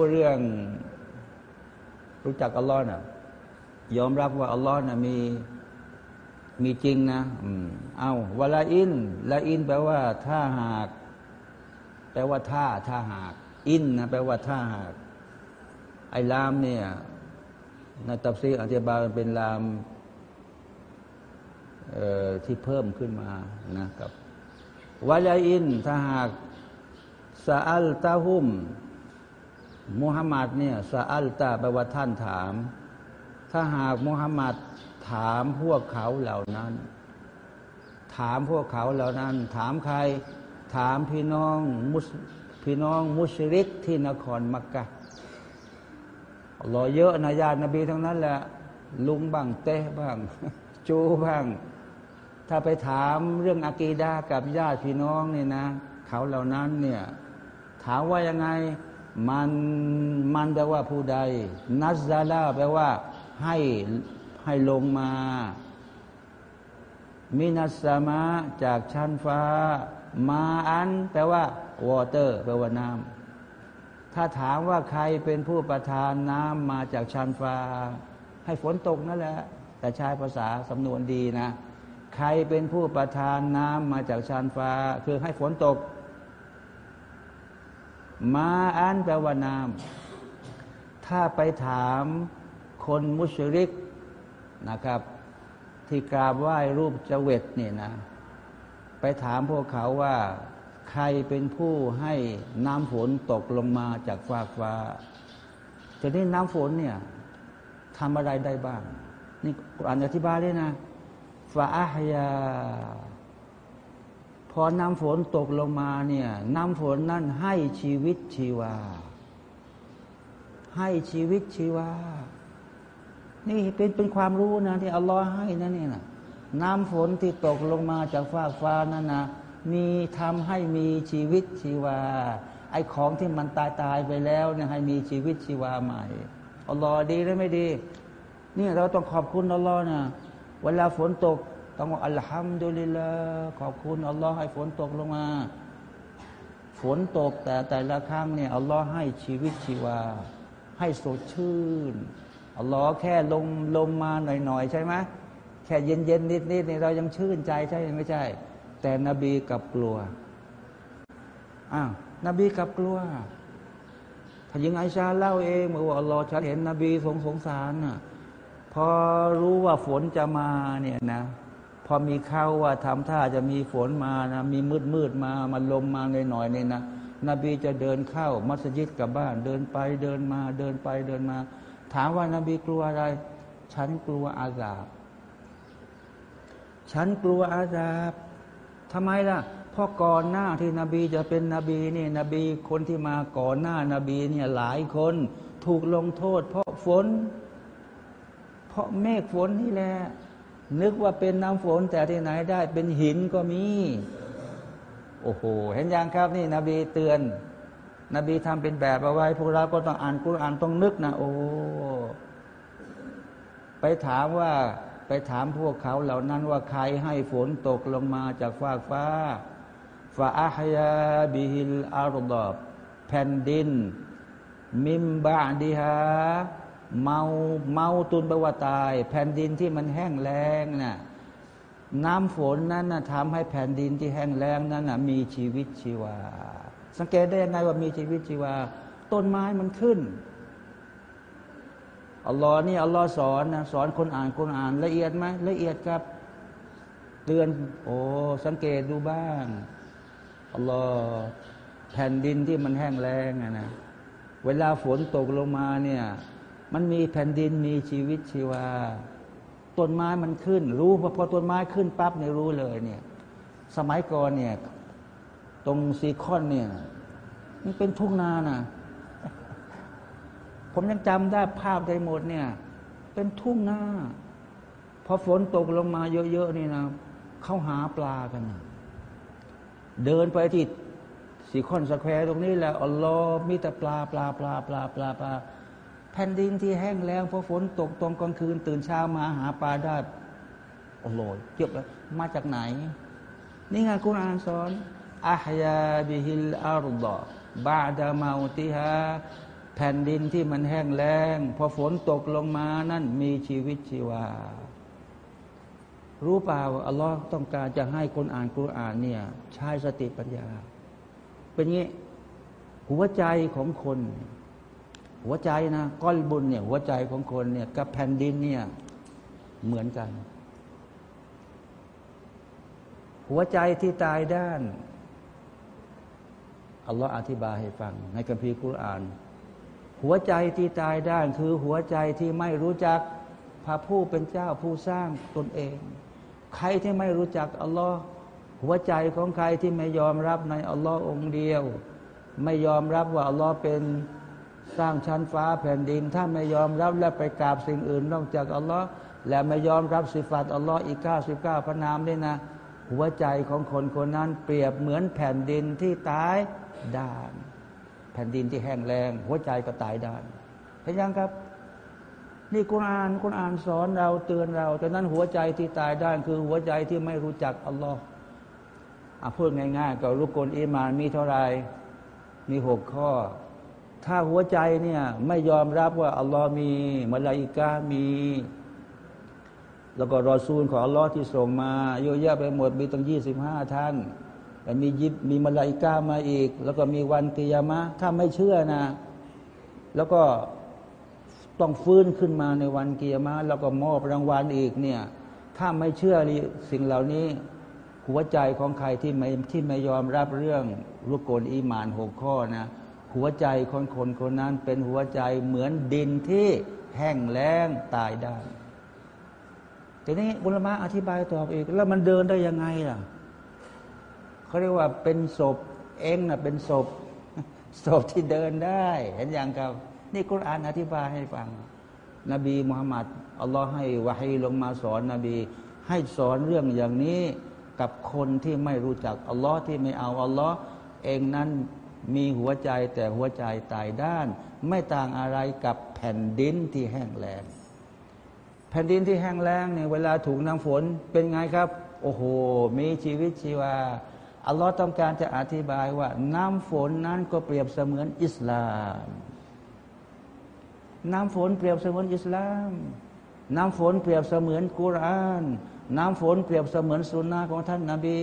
พูดเรื่อง รู้จักอัลลอฮ์นะยอมรับว่าอัลลอฮ์นะมีมีจริงนะเอาวลาอินลาอินแปลว่า ถ้าหาก แปลว่าถ้าถ้าหาก อินนะแปลว่าถ้าหาก ไอ้ลามเนี่ยในตับซีอธิบายเป็นลามที่เพิ่มขึ้นมานะครับวลาอิน ถ้าหากซาอัลตาฮุม มุฮัมมัดเนี่ยซาอัลตาแปลว่าท่านถาม ถ้าหากมุฮัมมัดถามพวกเขาเหล่านั้น ถามพวกเขาเหล่านั้น ถามใคร ถามพี่น้องมุสพี่น้องมุชริกที่นครมักกะรอเยอะนะญาตินบีทั้งนั้นแหละ ลุงบ้างเต้บ้าง จูบ้าง ถ้าไปถามเรื่องอากีดากับญาติพี่น้องนี่นะ เขาเหล่านั้นเนี่ย ถามว่ายังไง มันมันแปลว่าผู้ใด นัซาลาแปลว่า ให้ให้ลงมา มินัสมะจากชั้นฟ้า มาอัน แปลว่าวอเตอร์ แปลว่าน้ำถ้าถามว่าใครเป็นผู้ประทานน้ำมาจากชั้นฟ้า ให้ฝนตกนั่นแหละ แต่ใช้ภาษาสำนวนดีนะ ใครเป็นผู้ประทานน้ำมาจากชั้นฟ้า คือให้ฝนตก มาอันแปลว่าน้ำถ้าไปถามคนมุชริกนะครับ ที่กราบไหว้รูปเจวตเนี่ยนะ ไปถามพวกเขาว่า ใครเป็นผู้ให้น้ำฝนตกลงมาจากฟ้าฟ้าทีนี้น้ำฝนเนี่ยทำอะไรได้บ้าง นี่อ่านอธิบายเลยนะฟาอาฮยา พอน้ำฝนตกลงมาเนี่ยน้ำฝนนั่นให้ชีวิตชีวา ให้ชีวิตชีวา นี่เป็นเป็นความรู้นะที่อัลลอฮ์ให้นะนี่นะน้ำฝนที่ตกลงมาจากฟ้าฟ้านั่นนะมีทำให้มีชีวิตชีวา ไอ้ของที่มันตายตายไปแล้วเนี่ยให้มีชีวิตชีวาใหม่อัลลอฮ์ดีหรือไม่ดี นี่เราต้องขอบคุณอัลลอฮ์นะเวลาฝนตก ต้องอัลฮัมดุลิลละขอบคุณอัลลอฮ์ให้ฝนตกลงมา ฝนตกแต่แต่ละครั้งเนี่ยอัลลอฮ์ให้ชีวิตชีวา ให้สดชื่นอัลลอฮ์แค่ลมลมมาหน่อยๆ ใช่ไหมแค่เย็นเย็นนิดๆเนี่ยเรายังชื่นใจใช่ไม่ใช่ แต่นบีกับกลัวอ้าวนบีกับกลัวถ้ายิงไอชาเล่าเองบอกว่าอัลลอฮ์ฉันเห็นนบีสงสงสารน่ะพอรู้ว่าฝนจะมาเนี่ยนะ พอมีเข้าว่าทำท่าจะมีฝนมานะมีมืดมืดมามันลมมาหน่อยๆเนี่ยนะนบีจะเดินเข้ามัสยิดกับบ้าน เดินไปเดินมาเดินไปเดินมา ถามว่านาบีกลัวอะไร ฉันกลัวอาซาบฉันกลัวอาซาบทำไมล่ะเพราะก่อนหน้าที่นบีจะเป็นนบีนี่นบีคนที่มาก่อนหน้านบีเนี่ยหลายคนถูกลงโทษ เพราะฝน เพราะเมฆฝนนี่แหละ นึกว่าเป็นน้ำฝนแต่ที่ไหนได้เป็นหินก็มี โอ้โห เห็นยังครับนี่ นบีเตือน นบีทำเป็นแบบเอาไว้ พวกเราก็ต้องอ่านกุรอานต้องนึกนะโอ้ไปถามว่าไปถามพวกเขาเหล่านั้นว่าใครให้ฝนตกลงมาจากฟากฟ้าฟาอาฮยาบิฮิลอารดอบแผ่นดิน มิมบาดีฮา เมาเมาตุนบวาตาย แผ่นดินที่มันแห้งแล้งนะ่ะน้ำฝนนั้นนะทำให้แผ่นดินที่แห้งแล้งนั้นนะมีชีวิตชีวา สังเกตได้ยังไงว่ามีชีวิตชีวา ต้นไม้มันขึ้นอัลลอฮ์นี่อัลลอฮ์สอนนะสอนคนอ่านคนอ่าน ละเอียดไหมละเอียดครับ เตือน โอ้สังเกตดูบ้างอัลลอฮ์แผ่นดินที่มันแห้งแล้งนะเวลาฝนตกลงมาเนี่ย มันมีแผ่นดินมีชีวิตชีวาต้นไม้มันขึ้น รู้พอพอต้นไม้ขึ้นปั๊บเนี่ยรู้เลยเนี่ย สมัยก่อนเนี่ย ตรงซีคอนเนี่ยมันเป็นทุ่งนานะผมยังจำได้ภาพได้หมดเนี่ย เป็นทุ่งนาพอฝนตกลงมาเยอะๆนี่นะเขาหาปลากันเดินไปที่สีคอนสแควร์ตรงนี้แหละอัลลอฮ์มีแต่ปลาปลาปลาปลาปลาปลา ผ่นดินที่แห้งแล้งพอฝนตกตรงกลางคืน ตื่นเช้ามาหาปลาได้โอัลลอฮ์เยอะเลยมาจากไหน นี่ไงคุณอ่านสอนอัฮยาบิฮิลอารดบาดามาติฮาแแผ่นดินที่มันแห้งแล้งพอฝนตกลงมานั่นมีชีวิตชีวา รู้เปล่าอัลลอฮ์ต้องการจะให้คนอ่านกุรอานเนี่ยใช้สติปัญญา เป็นงี้หัวใจของคน หัวใจนะก้อนบุญเนี่ยหัวใจของคนเนี่ยกับแผ่นดินเนี่ยเหมือนกัน หัวใจที่ตายด้านอัลลอฮ์อธิบายให้ฟัง ในคัมภีร์กุราน หัวใจที่ตายด้านคือหัวใจที่ไม่รู้จักพระผู้เป็นเจ้าผู้สร้างตนเอง ใครที่ไม่รู้จักอัลลอฮ์หัวใจของใครที่ไม่ยอมรับในอัลลอฮ์องเดียว ไม่ยอมรับว่าอัลลอฮ์เป็น สร้างชั้นฟ้าแผ่นดิน ถ้าไม่ยอมรับและไปกราบสิ่งอื่น นอกจากอัลลอฮ์และไม่ยอมรับสิฟัตอัลลอฮ์อีก99พระนามนี่นะ หัวใจของคนคนนั้นเปรียบเหมือนแผ่นดินที่ตายด้าน แผ่นดินที่แห้งแล้งหัวใจก็ตายด้านเห็นยังครับนี่คุณอ่านคุณอ่านสอนเราเตือนเราแต่นั้นหัวใจที่ตายด้านคือหัวใจที่ไม่รู้จักอัลลอฮ์อาพูดง่ายๆ ก็รุกลอิมานมีเท่าไรมีหกข้อ ถ้าหัวใจเนี่ยไม่ยอมรับว่าอัลลอฮ์มีมาลาอิกามี แล้วก็รอซูลของอัลลอฮ์ที่ส่งมาเยอะแยะไปหมดมีตั้งยี่สิบห้าท่านแต่มียิบมีมาลาอิกามาอีก แล้วก็มีวันกิยามะถ้าไม่เชื่อนะ แล้วก็ต้องฟื้นขึ้นมาในวันกิยามะแล้วก็มอบรางวัลอีกเนี่ย ถ้าไม่เชื่อสิ่งเหล่านี้ หัวใจของใครที่ไม่ที่ไม่ยอมรับเรื่องรุกลอีมานหกข้อนะ หัวใจคนคนคนนั้นเป็นหัวใจเหมือนดินที่แห้งแล้งตายได้ทีนี้อุลมะอธิบายต่ออีก แล้วมันเดินได้ยังไงล่ะเขาเรียกว่าเป็นศพเองนะเป็นศพศพที่เดินได้ เห็นอย่างครับ นี่กุรอานอธิบายให้ฟัง นบีมุฮัมมัดอัลลอฮ์ให้วะฮีลงมาสอนนบี ให้สอนเรื่องอย่างนี้กับคนที่ไม่รู้จักอัลลอฮ์ที่ไม่เอาอัลลอฮ์เองนั้น มีหัวใจแต่หัวใจตายด้าน ไม่ต่างอะไรกับแผ่นดินที่แห้งแล้งแผ่นดินที่แห้งแล้งเนี่ยเวลาถูกน้ำฝนเป็นไงครับ โอ้โห มีชีวิตชีวาอัลลอฮ์ต้องการจะอธิบายว่า น้ำฝนนั้นก็เปรียบเสมือนอิสลาม น้ำฝนเปรียบเสมือนอิสลาม น้ำฝนเปรียบเสมือนกุรอาน น้ำฝนเปรียบเสมือนสุนนะของท่านนาบี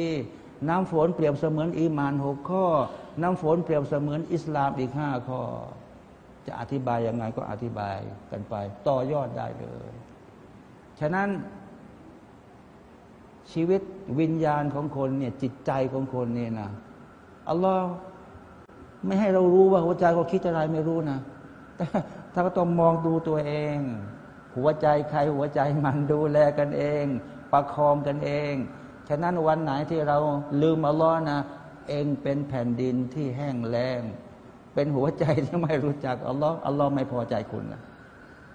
น้ำฝนเปรียบเสมือนอีมานหกข้อ น้ำฝนเปรียบเสมือนอิสลามอีกห้าข้อ จะอธิบายยังไงก็อธิบายกันไป ต่อยอดได้เลย ฉะนั้นชีวิตวิญญาณของคนเนี่ยจิตใจของคนเนี่ยนะอัลลอฮ์ไม่ให้เรารู้ว่าหัวใจเขาคิดอะไรไม่รู้นะแต่ถ้าก็ต้องมองดูตัวเอง หัวใจใครหัวใจมันดูแลกันเอง ประคองกันเอง ฉะนั้นวันไหนที่เราลืมอัลลอฮ์นะ เองเป็นแผ่นดินที่แห้งแล้ง เป็นหัวใจที่ไม่รู้จักอัลลอฮ์อัลลอฮ์ไม่พอใจคุณนะ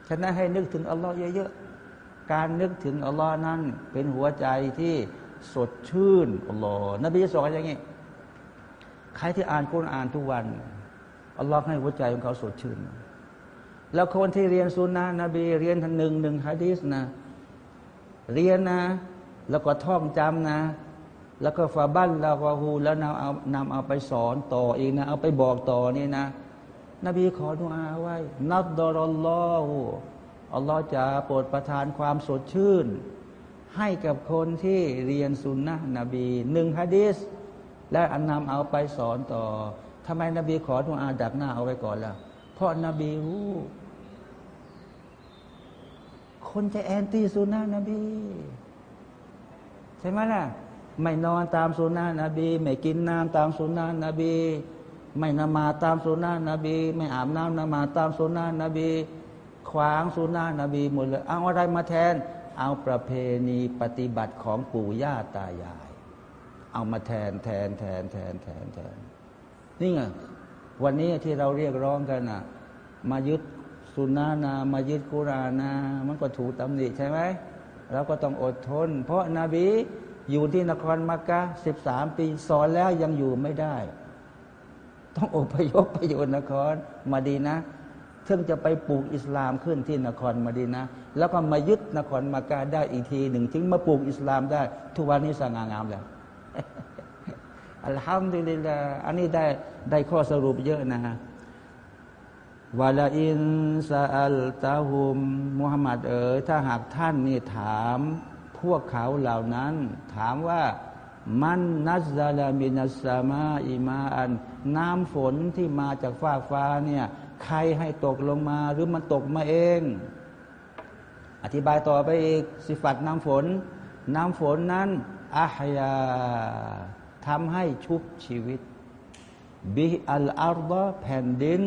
ฉะนั้นให้นึกถึงอัลลอฮ์เยอะๆ การนึกถึงอัลลอฮ์นั้นเป็นหัวใจที่สดชื่นอัลลอฮ์นบีสอนอย่างนี้ ใครที่อ่านกุรอ่านทุกวันอัลลอฮ์ให้หัวใจของเขาสดชื่น แล้วคนที่เรียนสุนนะนบีเรียนทันหนึ่งหนึ่งฮะดีสนะ เรียนนะ แล้วก็ท่องจำนะ แล้วก็ฟาบันแล้วก็ฮูแล้วนำเอานำเอาไปสอนต่ออีกนะ เอาไปบอกต่อนี่นะ นบีขอดุอาไว้ นับดอรอลลอฮ์อัลลอฮ์จะโปรดประทานความสดชื่น ให้กับคนที่เรียนสุนนะนบีหนึ่งฮะดีสและอันนำเอาไปสอนต่อทำไมนบีขอทุอาดักหน้าเอาไว้ก่อนล่ะ เพราะนบีรู้คนจะแอนตี้สุนนะนบี ใช่ไหมล่ะ ไม่นอนตามสุนนะนบี ไม่กินน้ำตามสุนนะนบี ไม่นมาตามสุนนะนบี ไม่อาบน้ำนมาตามสุนนะนบี ขวางสุนานะบีหมดเลยเอาอะไรมาแทน เอาประเพณีปฏิบัติของปู่ย่าตายาย เอามาแทนแทนแทนแทนแทนแทนนี่ไงวันนี้ที่เราเรียกร้องกันนะมายึดสุนานามายึดกุรานามันก็ถูกตำหนิใช่ไหม เราก็ต้องอดทน เพราะนาบีอยู่ที่นครมักกะสิบสามปีสอนแล้วยังอยู่ไม่ได้ ต้องอพยพไปอยู่นครมาดีนะซึ่งจะไปปลูกอิสลามขึ้นที่นครมาดีนะ แล้วก็มายึดนครมากาได้อีกทีหนึ่ง ถึงมาปลูกอิสลามได้ ทุกวันนี้สง่างามแล้วอัลฮัมดุลิลลาอันนี้ได้ได้ข้อสรุปเยอะนะฮะ วาลาอินซาอัลตาฮุมมุฮัมมัดเอ๋ยถ้าหากท่านนี่ถามพวกเขาเหล่านั้น ถามว่ามันนัสซาลามินัสซามาอิมาอัน น้ำฝนที่มาจากฟ้าฟ้าเนี่ยใครให้ตกลงมาหรือมันตกมาเอง อธิบายต่อไปอีกสิฟัดน้ำฝน น้ำฝนนั้นอาฮยาทำให้ชุบชีวิตบิอัลอาร์บะแผ่นดิน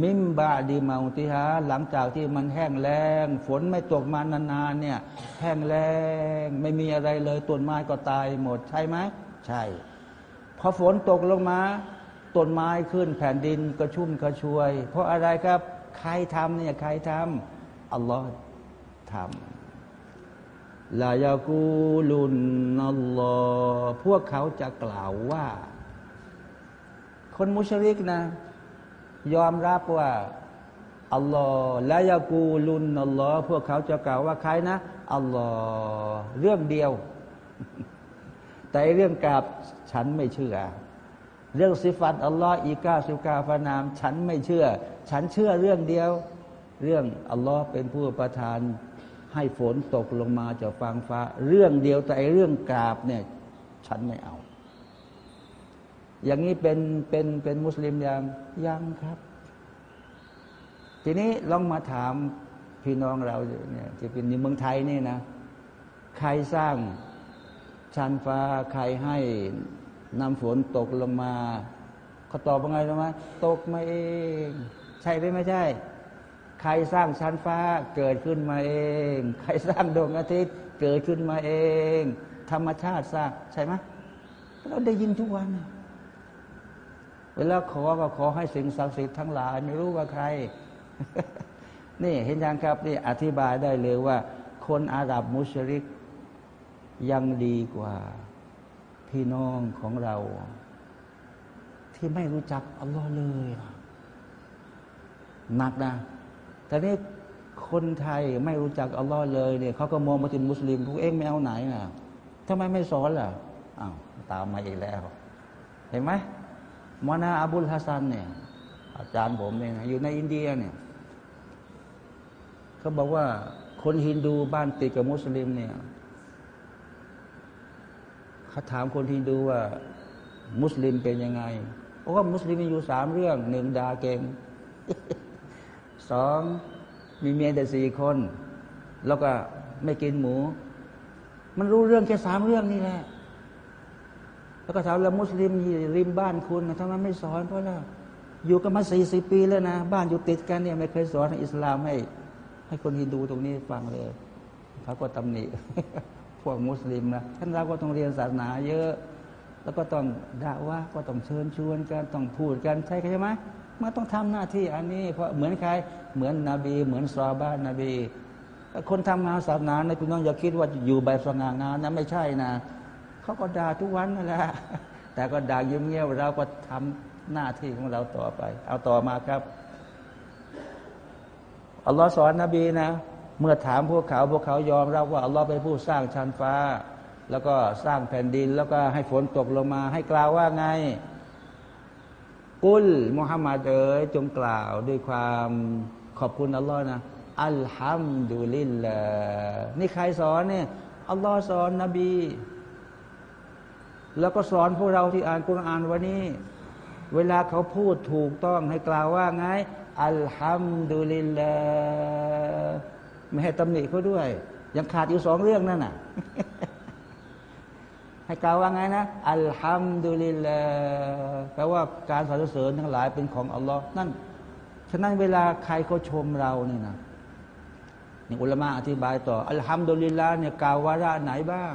มิมบาดีมาอุติฮาหลังจากที่มันแห้งแล้งฝนไม่ตกมานานๆเนี่ย แห้งแล้งไม่มีอะไรเลยต้นไม้ก็ตายหมดใช่ไหมใช่ พอฝนตกลงมาต้นไม้ขึ้นแผ่นดินก็ชุ่มกระชวย เพราะอะไรครับ ใครทำเนี่ยใครทำอัลลอฮ์ทำลายากูลุนนัลลอฮ์พวกเขาจะกล่าวว่า คนมุชริกนะ ยอมรับว่าอัลลอฮ์แลายากูลุนนัลลอฮ์พวกเขาจะกล่าวว่าใครนะอัลลอฮ์เรื่องเดียว แต่เรื่องกราบฉันไม่เชื่อ เรื่องสิฟัตอัลลอฮ์อีกาสุกาฟานาม ฉันไม่เชื่อ ฉันเชื่อเรื่องเดียว เรื่องอัลลอฮ์เป็นผู้ประทาน ให้ฝนตกลงมาจากฟางฟ้า เรื่องเดียวแต่เรื่องกราบเนี่ย ฉันไม่เอา อย่างนี้เป็นเป็นเป็นมุสลิมยังยังครับ ทีนี้ลองมาถามพี่น้องเราเนี่ยที่เป็นในเมืองไทยนี่นะ ใครสร้างชั้นฟ้าใครให้น้ำฝนตกลงมาเขาตอบว่าไงรู้ไหมตกมาเอง ใช่หรือไม่ใช่ ใครสร้างชั้นฟ้าเกิดขึ้นมาเอง ใครสร้างดวงอาทิตย์เกิดขึ้นมาเอง ธรรมชาติสร้างใช่ไหมเราได้ยินทุกวัน เวลาขอก็ขอให้สิ่งศักดิ์สิทธิ์ทั้งหลาย ไม่รู้ว่าใคร นี่เห็นยังครับนี่อธิบายได้เลยว่า คนอาหรับมุชริก ยังดีกว่าพี่น้องของเรา ที่ไม่รู้จักอัลลอฮ์เลยหนักนะแต่นี่คนไทยไม่รู้จักอัลลอฮ์เลยเนี่ยเขาก็มองมาถึงมุสลิมพวกเอ็งไม่เอาไหนอะทำไมไม่สอนล่ะอ้าวตามมาอีกแล้ว เห็นไหม เมาลานาอบุลฮะซันเนี่ย อาจารย์ผมเนี่ยอยู่ในอินเดียเนี่ยเขาบอกว่าคนฮินดูบ้านติดกับมุสลิมเนี่ยเขาถามคนฮินดูว่า มุสลิมเป็นยังไงเพราะว่ามุสลิมมีอยู่สามเรื่องหนึ่งด่าเก่งสองมีเมียแต่สี่คน แล้วก็ไม่กินหมู มันรู้เรื่องแค่สามเรื่องนี่แหละ แล้วก็ถามแล้วมุสลิมริมบ้านคุณทำไมไม่สอนเพราะว่าอยู่กันมาสี่สิบปีแล้วนะ บ้านอยู่ติดกันเนี่ยไม่เคยสอนอิสลามให้ให้คนฮินดูตรงนี้ฟังเลยเขาก็ตำหนิพวกมุสลิมนะท่านเราก็ต้องเรียนศาสนาเยอะ แล้วก็ต้องด่าว่าก็ต้องเชิญชวนกันต้องพูดกันใช่ไหมมันต้องทำหน้าที่อันนี้ เพราะเหมือนใครเหมือนนบี เหมือนซอบ้านนบีคนทำงานศาสนาในพี่น้องอย่าคิดว่าอยู่ใบสง่างานนะไม่ใช่นะ เขาก็ด่าทุกวันนั่นแหละแต่ก็ด่าเงียบเราก็ทำหน้าที่ของเราต่อไป เอาต่อมาครับอัลลอฮ์สอนนบีนะ เมื่อถามพวกเขาพวกเขายอมรับว่าอัลลอฮ์เป็นผู้สร้างชั้นฟ้า แล้วก็สร้างแผ่นดิน แล้วก็ให้ฝนตกลงมา ให้กล่าวว่าไง กุลมุฮัมมัดเอ๋ยจงกล่าวด้วยความขอบคุณอัลลอฮ์นะอัลฮัมดุลิลละนี่ใครสอนเนี่ยอัลลอฮ์สอนนบี แล้วก็สอนพวกเราที่อ่านกุรอานวันนี้ เวลาเขาพูดถูกต้องให้กล่าวว่าไง อัลฮัมดุลิลละไม่ให้ตำหนิเขาด้วย ยังขาดอยู่สองเรื่องนั่นน่ะ ให้กล่าวว่าไงนะ อัลฮัมดุลิลลาแปลว่าการสรรเสริญทั้งหลายเป็นของอัลลอฮ์นั่น ฉะนั้นเวลาใครเขาชมเรานี่นะนี่อุลมะอธิบายต่อ อัลฮัมดุลิลลาเนี่ยกล่าววาระไหนบ้าง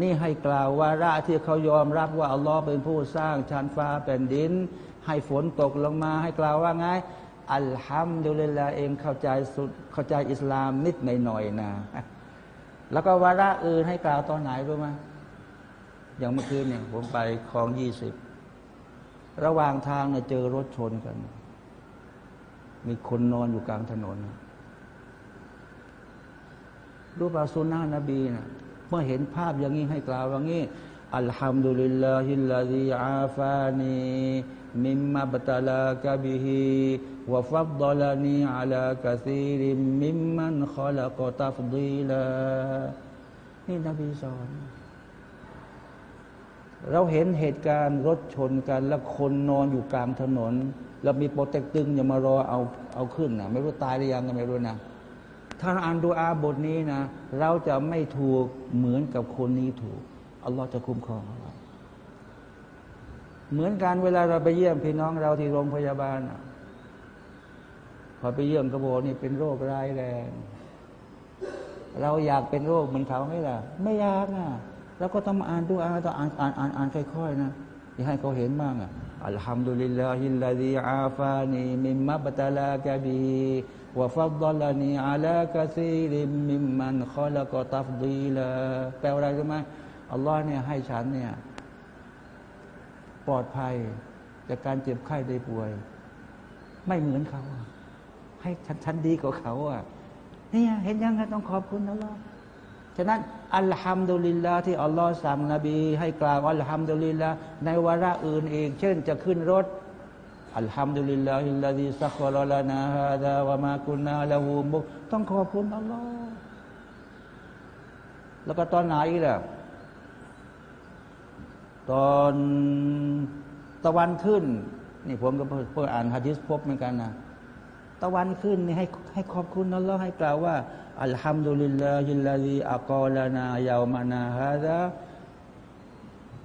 นี่ให้กล่าววาระที่เขายอมรับว่าอัลลอฮ์เป็นผู้สร้างชั้นฟ้าแผ่นดิน ให้ฝนตกลงมาให้กล่าวว่าไงอัลฮัมดุลิลลาเองเข้าใจสุดเข้าใจอิสลามนิดหน่อยๆนะ แล้วก็วาระอื่นให้กล่าวตอนไหนรู้ไหมอย่างเมื่อคืนเนี่ยผมไปคลองยี่สิบระหว่างทางเนี่ยเจอรถชนกัน มีคนนอนอยู่กลางถนนรูปอาสุนานะบีนะ มื่อเห็นภาพอย่างนี้ให้กล่าวว่างี้อัลฮัมดุลิลลาฮิลลาฮิอาฟานีมิมมาบตาลากะบิฮิวะฟัดดลานีอัลากะซีริมมิมมันขลักตัฟดีลานี่นบีสอนเราเห็นเหตุการณ์รถชนกัน แล้วคนนอนอยู่กลางถนน แล้วมีโปรเต็กตึงอย่ามารอเอาเอาขึ้นนะไม่รู้ตายหรือยังก็ไม่รู้นะ ถ้าอ่านดูอาบทนี้นะ เราจะไม่ถูกเหมือนกับคนนี้ถูก อัลลอฮ์จะคุ้มครองเราเหมือนกันเวลาเราไปเยี่ยมพี่น้องเราที่โรงพยาบาลพอไปเยี่ยมกระโบนี่เป็นโรคร้ายแรงเราอยากเป็นโรคเหมือนเขาไหมล่ะ ไม่อยากอะแล้วก็ต้องอ่านดูอ่านต้องอ่านอ่านอ่านอ่านค่อยๆนะอย่าให้เขาเห็นบ้างอะอัลฮัมดุลิลลาฮิลลาดีอาฟานีมิมมับตะลากะบี วะฟัดลานีอาลากะซีริมมิมันขอละกตัฟดีลาแปลว่าอะไรรู้ไหมอัลลอฮ์เนี่ยให้ฉันเนี่ย ปลอดภัยจากการเจ็บไข้ได้ป่วย ไม่เหมือนเขา ให้ฉันฉันดีกว่าเขาอะนี่เห็นยังไงต้องขอบคุณอัลลอฮ์ฉะนั้นالحمد للهที่อัลลอฮ์สั่งนบี ให้กล่าวالحمد للهในวาระอื่นอีก เช่นจะขึ้นรถ الحمد لله الذي سخر لنا هذا وما كنا له مต้องขอบคุณอัลลอฮ์แล้วก็ตอนไหนล่ะตอนตะวันขึ้น นี่ผมก็เพิ่งอ่านฮะดิษพบเหมือนกันนะตะวันขึ้นนี่ให้ให้ขอบคุณนัลลอฮ์ให้กล่าวว่าอัลฮัมดุลิลลาฮิลลาฮิอักอลานายาวมานาฮาดะ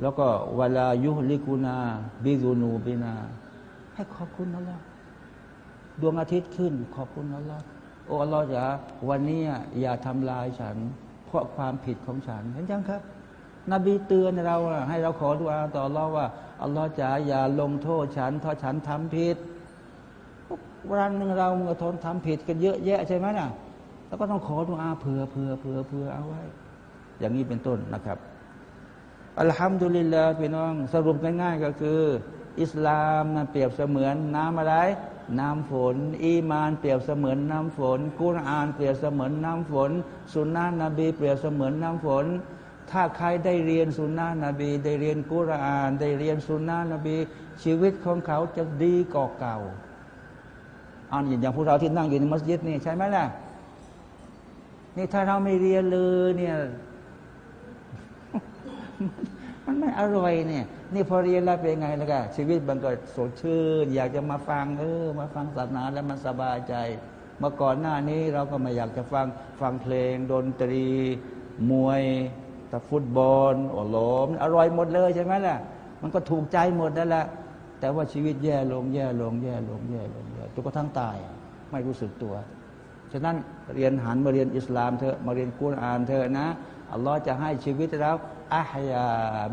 แล้วก็วลายุลิกุนาบิซุนูบินา ให้ขอบคุณนัลลอฮ์ดวงอาทิตย์ขึ้น ขอบคุณนัลลอฮ์โอ้อัลลอฮ์จ๋าวันนี้อย่าทำลายฉัน เพราะความผิดของฉันเห็นยังครับ นบีเตือนเราให้เราขอดุอาต่ออัลลอฮ์ว่าอัลลอฮ์จ๋าอย่าลงโทษฉันถ้าะฉันทำผิดวันหนึ่งเราเมื่อทนทำผิดกันเยอะแยะใช่ไหมน่ะแล้วก็ต้องขอดุอาเผื่อเผื่อเผื่อเผื่อเอาไว้ อย่างนี้เป็นต้นนะครับอัลฮัมดุลิลลาห์พี่น้องสรุปง่ายๆก็คือ อิสลามนะเปรียบเสมือนน้ำอะไร น้ำฝน อีมานเปรียบเสมือนน้ำฝน กุรอานเปรียบเสมือนน้ำฝน สุนนะนบีเปรียบเสมือนน้ำฝน ถ้าใครได้เรียนสุนนะนบี ได้เรียนกุรอาน ได้เรียนสุนนะนบี ชีวิตของเขาจะดีกว่าเก่าอันอย่างพวกเราที่นั่งอยู่ในมัสยิดนี่ใช่ไหมล่ะนี่ถ้าเราไม่เรียนเลยเนี่ย มันไม่อร่อยเนี่ย นี่พอเรียนแล้วเป็นไงล่ะกันชีวิตมันก็สดชื่น อยากจะมาฟังเออมาฟังศาสนาแล้วมันสบายใจ เมื่อก่อนหน้านี้เราก็ไม่อยากจะฟังฟังเพลง ดนตรี มวยต่ฟุตบอลโอ้โหมันอร่อยหมดเลยใช่ไหมล่ะ มันก็ถูกใจหมดนั่นแหละแต่ว่าชีวิตแย่ลงแย่ลงแย่ลงแย่ลงแย่จนกระทั่งตาย ไม่รู้สึกตัว ฉะนั้นเรียนหันมาเรียนอิสลามเถอะมาเรียนกุรอานเถอะนะ อัลลอฮ์จะให้ชีวิตเราอาฮยา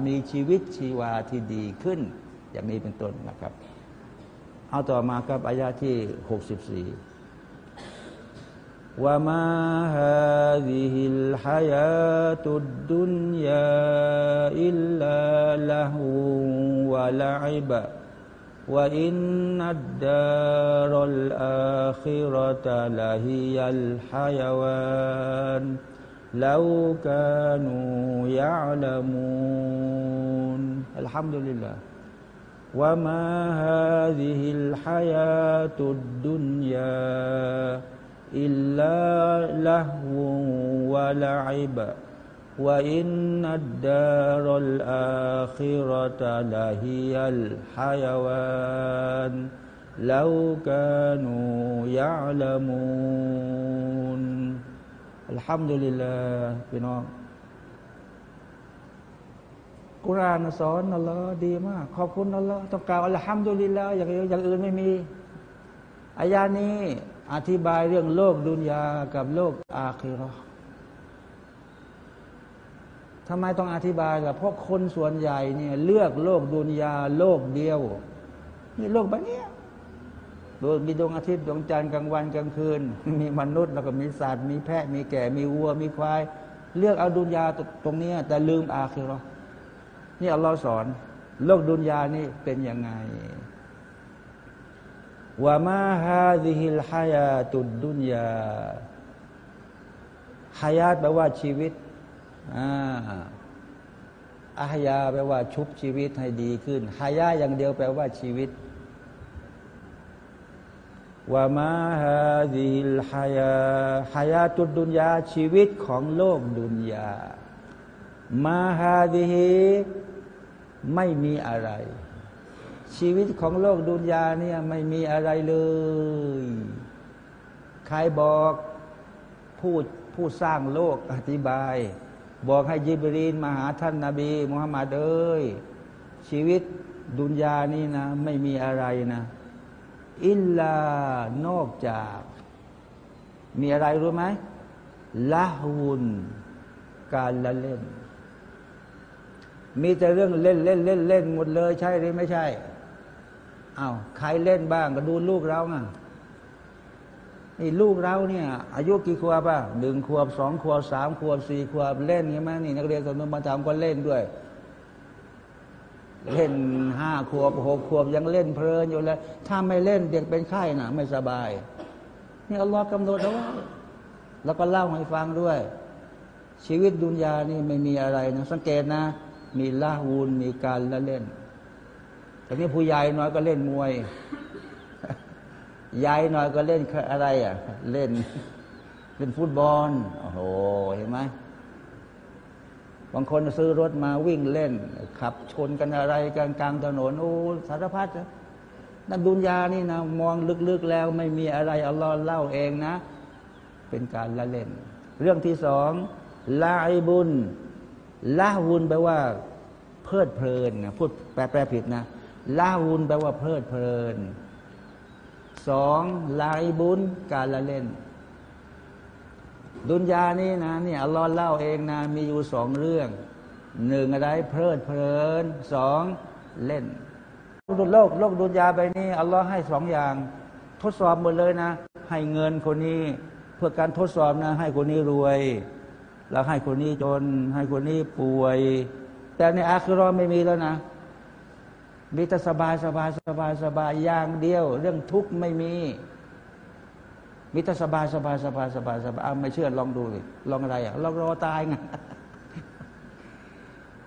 มีชีวิตชีวาที่ดีขึ้น อย่างนี้เป็นต้นนะครับ เอาต่อมาครับอายาที่ 64ว่ามาฮาดิฮิลฮายาตุดุนยาอิลลาละหูวะลาอิบะว่าอินนัดดารลอาคิรตะลาฮิยัลฮายาวาน لو كانوا يعلمون. الحمد لله. وما هذه الحياة الدنيا إلا لهو ولعب. وإن الدار الآخرة لهي الحيوان. لو كانوا يعلمون. อัลฮัมดุลิลลาห์พี่น้องกุรานสอนนั่นละดีมาก ขอบคุณนั่นละต้องกล่าวอัลฮัมดุลิลลาห์อย่างเดียอย่างอื่นไม่มีอายานี้อธิบายเรื่องโลกดุนยากับโลกอาคีรอทำไมต้องอธิบายล่ะเพราะคนส่วนใหญ่เนี่ยเลือกโลกดุนยาโลกเดียว นี่โลกแบบนี้ มีดวงอาทิตย์ดวงจันทร์กลางวันกลางคืน มีมนุษย์แล้วก็มีสัตว์ มีแพะ มีแก่ มีวัว มีควาย เลือกเอาดุนยาตรงนี้ แต่ลืมอาคิรอนี่อัลลอฮ์สอน โลกดุนยานี่เป็นยังไงว่ามาฮาดิฮิลฮายาตุดดุนยาฮายาตแปลว่าชีวิตอาฮยาแปลว่าชุบชีวิตให้ดีขึ้นฮายาอย่างเดียวแปลว่าชีวิต ว่ามาฮาดิลฮายาฮายาตุดดุนยาชีวิตของโลกดุนยา มาฮาดิฮีไม่มีอะไร ชีวิตของโลกดุนยาเนี่ยไม่มีอะไรเลย ใครบอกผู้ผู้สร้างโลกอธิบาย บอกให้ยิบรีนมาหาท่านนาบีมุฮัมมัดเอ้ยชีวิตดุนยานี่นะ ไม่มีอะไรนะ อิลลานอกจาก มีอะไรรู้ไหมละหุนการละเล่น มีแต่เรื่องเล่นเล่นเล่นเล่นหมดเลย ใช่หรือไม่ใช่อา้าวใครเล่นบ้างก็ดูลูกเราไงนี่ลูกเราเนี่ย อายุกี่ขวบป่ะหนึ่งขวบสองขวบสามขวบสี่ขวบเล่นใช่ไหมนี่นักเรียนสมบัติธรรมก็เล่นด้วย เล่นห้าขวบหกขวบยังเล่นเพลินอยู่แล้ว ถ้าไม่เล่นเด็กเป็นไข้นะไม่สบาย นี่อัลลอฮ์กำหนดเอาไว้แล้วก็เล่าให้ฟังด้วย ชีวิตดุนยานี่ไม่มีอะไรนะสังเกตนะ มีลาวูนมีการละเล่นแต่นี้ผู้ใหญ่น้อยก็เล่นมวยยายหน่อยก็เล่นอะไรอะ เล่นเล่นฟุตบอลโอ้โหเห็นไหม บางคนซื้อรถมาวิ่งเล่น ขับชนกันอะไรกันกลางถนนโอ้สารพัดนั่นดุนยานี่นะมองลึกๆแล้วไม่มีอะไรอัลลอฮ์เล่าเองนะ เป็นการละเล่น เรื่องที่สองลาอิบุญละวุนแปลว่า เพลิดเพลินนะพูดแปลแปลผิดนะละวุนแปลว่าเพลิดเพลินสองลายบุญการละเล่น ดุนยานี่นะนี่อัลลอฮ์เล่าเองนะมีอยู่สองเรื่องหนึ่งอะไรเพลิดเพลินสองเล่นโลกโลกดุนยาไปนี้อัลลอฮ์ให้สองอย่าง ทดสอบหมดเลยนะ ให้เงินคนนี้ เพื่อการทดสอบนะ ให้คนนี้รวย แล้วให้คนนี้จน ให้คนนี้ป่วย แต่ในอาคือรอไม่มีแล้วนะมีแต่สบายสบายสบายสบายอย่างเดียว เรื่องทุกข์ไม่มี มีแต่สบายสบายสบายสบายสบายไม่เชื่อลองดูเลยลองอะไรอะลองรอตายไง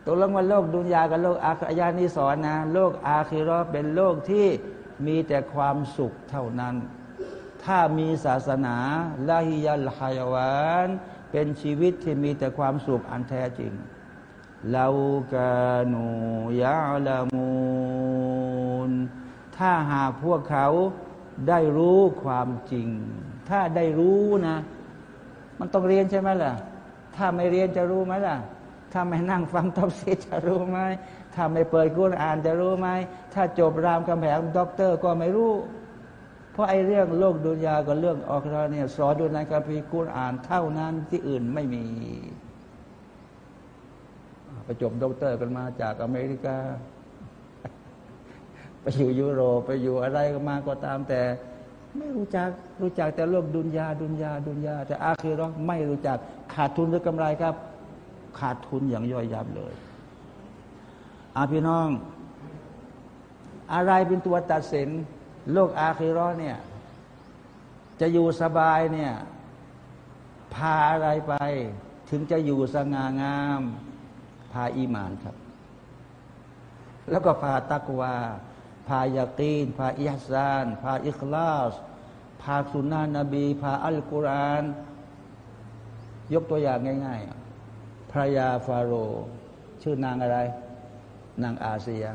ตัวลงว่าโลกดุนยากับโลกอาคยานีสอนนะ โลกอาคิรอเป็นโลกที่มีแต่ความสุขเท่านั้น ถ้ามีศาสนาลาฮิยัลฮายาวานเป็นชีวิตที่มีแต่ความสุขอันแท้จริงلو كانوا يعلمونถ้าหากพวกเขาได้รู้ความจริง ถ้าได้รู้นะ มันต้องเรียนใช่ไหมล่ะ ถ้าไม่เรียนจะรู้ไหมล่ะ ถ้าไม่นั่งฟังตัฟซีรจะรู้ไหมถ้าไม่เปิดกุรอานจะรู้ไหมถ้าจบรามคำแหงด็อกเตอร์ก็ไม่รู้ เพราะไอ้เรื่องโลกดุนยากับเรื่องอาคิเราะฮ์เนี่ยสอนอยู่ในคัมภีร์กุรอานเท่านั้นที่อื่นไม่มีไปจบด็อกเตอร์กันมาจากอเมริกา ไปอยู่ยุโรปไปอยู่อะไรก็มาก็ตามแต่ ไม่รู้จักรู้จักแต่โลกดุนยาดุนยาดุนยา แต่อาคิเราะฮ์ไม่รู้จักขาดทุนหรือกำไรครับ ขาดทุนอย่างย่อยยับเลยอาพี่น้อง อะไรเป็นตัวตัดสิน โลกอาคีรอเนี่ย จะอยู่สบายเนี่ย พาอะไรไป ถึงจะอยู่สง่างาม พาอีมานครับ แล้วก็พาตักวา พายากีนพาอิฮซานพาอิคลาสพาสุนนะนบี พาอัลกุรอาน ยกตัวอย่างง่ายๆพระยาฟาโร ชื่อนางอะไร นางอาเซีย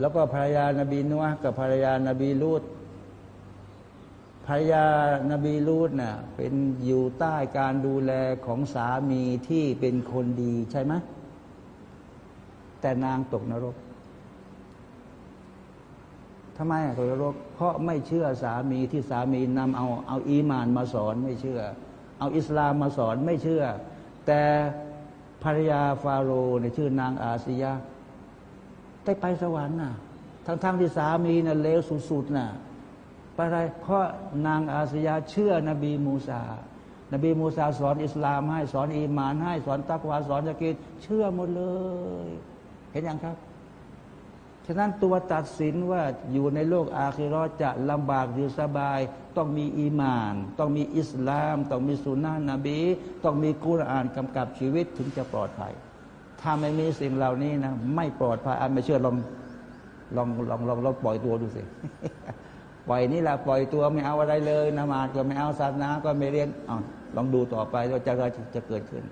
แล้วก็ภรรยานาบีนัวกับภรรยานาบีลูดภรรยานาบีลูดนะ่ะเป็นอยู่ใต้การดูแลของสามีที่เป็นคนดีใช่ไหม แต่นางตกนรกทำไมตกนรก เพราะไม่เชื่อสามีที่สามีนำเอาเอาอีมานมาสอนไม่เชื่อ เอาอิสลามมาสอนไม่เชื่อ แต่ภรรยาฟาโรห์เนี่ยชื่อนางอาซียาได้ไปสวรรค์น่ะทั้งๆที่สามีน่ะเลวสุดๆน่ะเพราะอะไรเพราะนางอาสยาเชื่อนบีมูซา นบีมูซาสอนอิสลามให้สอนอีมานให้สอนตักวาสอนยากิดเชื่อหมดเลย ห็นยังครับ ฉะนั้นตัวตัดสินว่าอยู่ในโลกอาคิรอจะลำบากหรือสบาย ต้องมีอีมาน ต้องมีอิสลาม ต้องมีสุนนะนบี ต้องมีกุรอานกำกับชีวิตถึงจะปลอดภัย ถ้าไม่มีสิ่งเหล่านี้นะไม่ปลอดภัยอันไม่เชื่อลองลองลองลองลองปล่อยตัวดูสิปล่อยนี่แหละปล่อยตัวไม่เอาอะไรเลยนมาดก็ไม่เอาศาสนาก็ไม่เรียนอลองดูต่อไปว่าจะจะเกิดขึ้น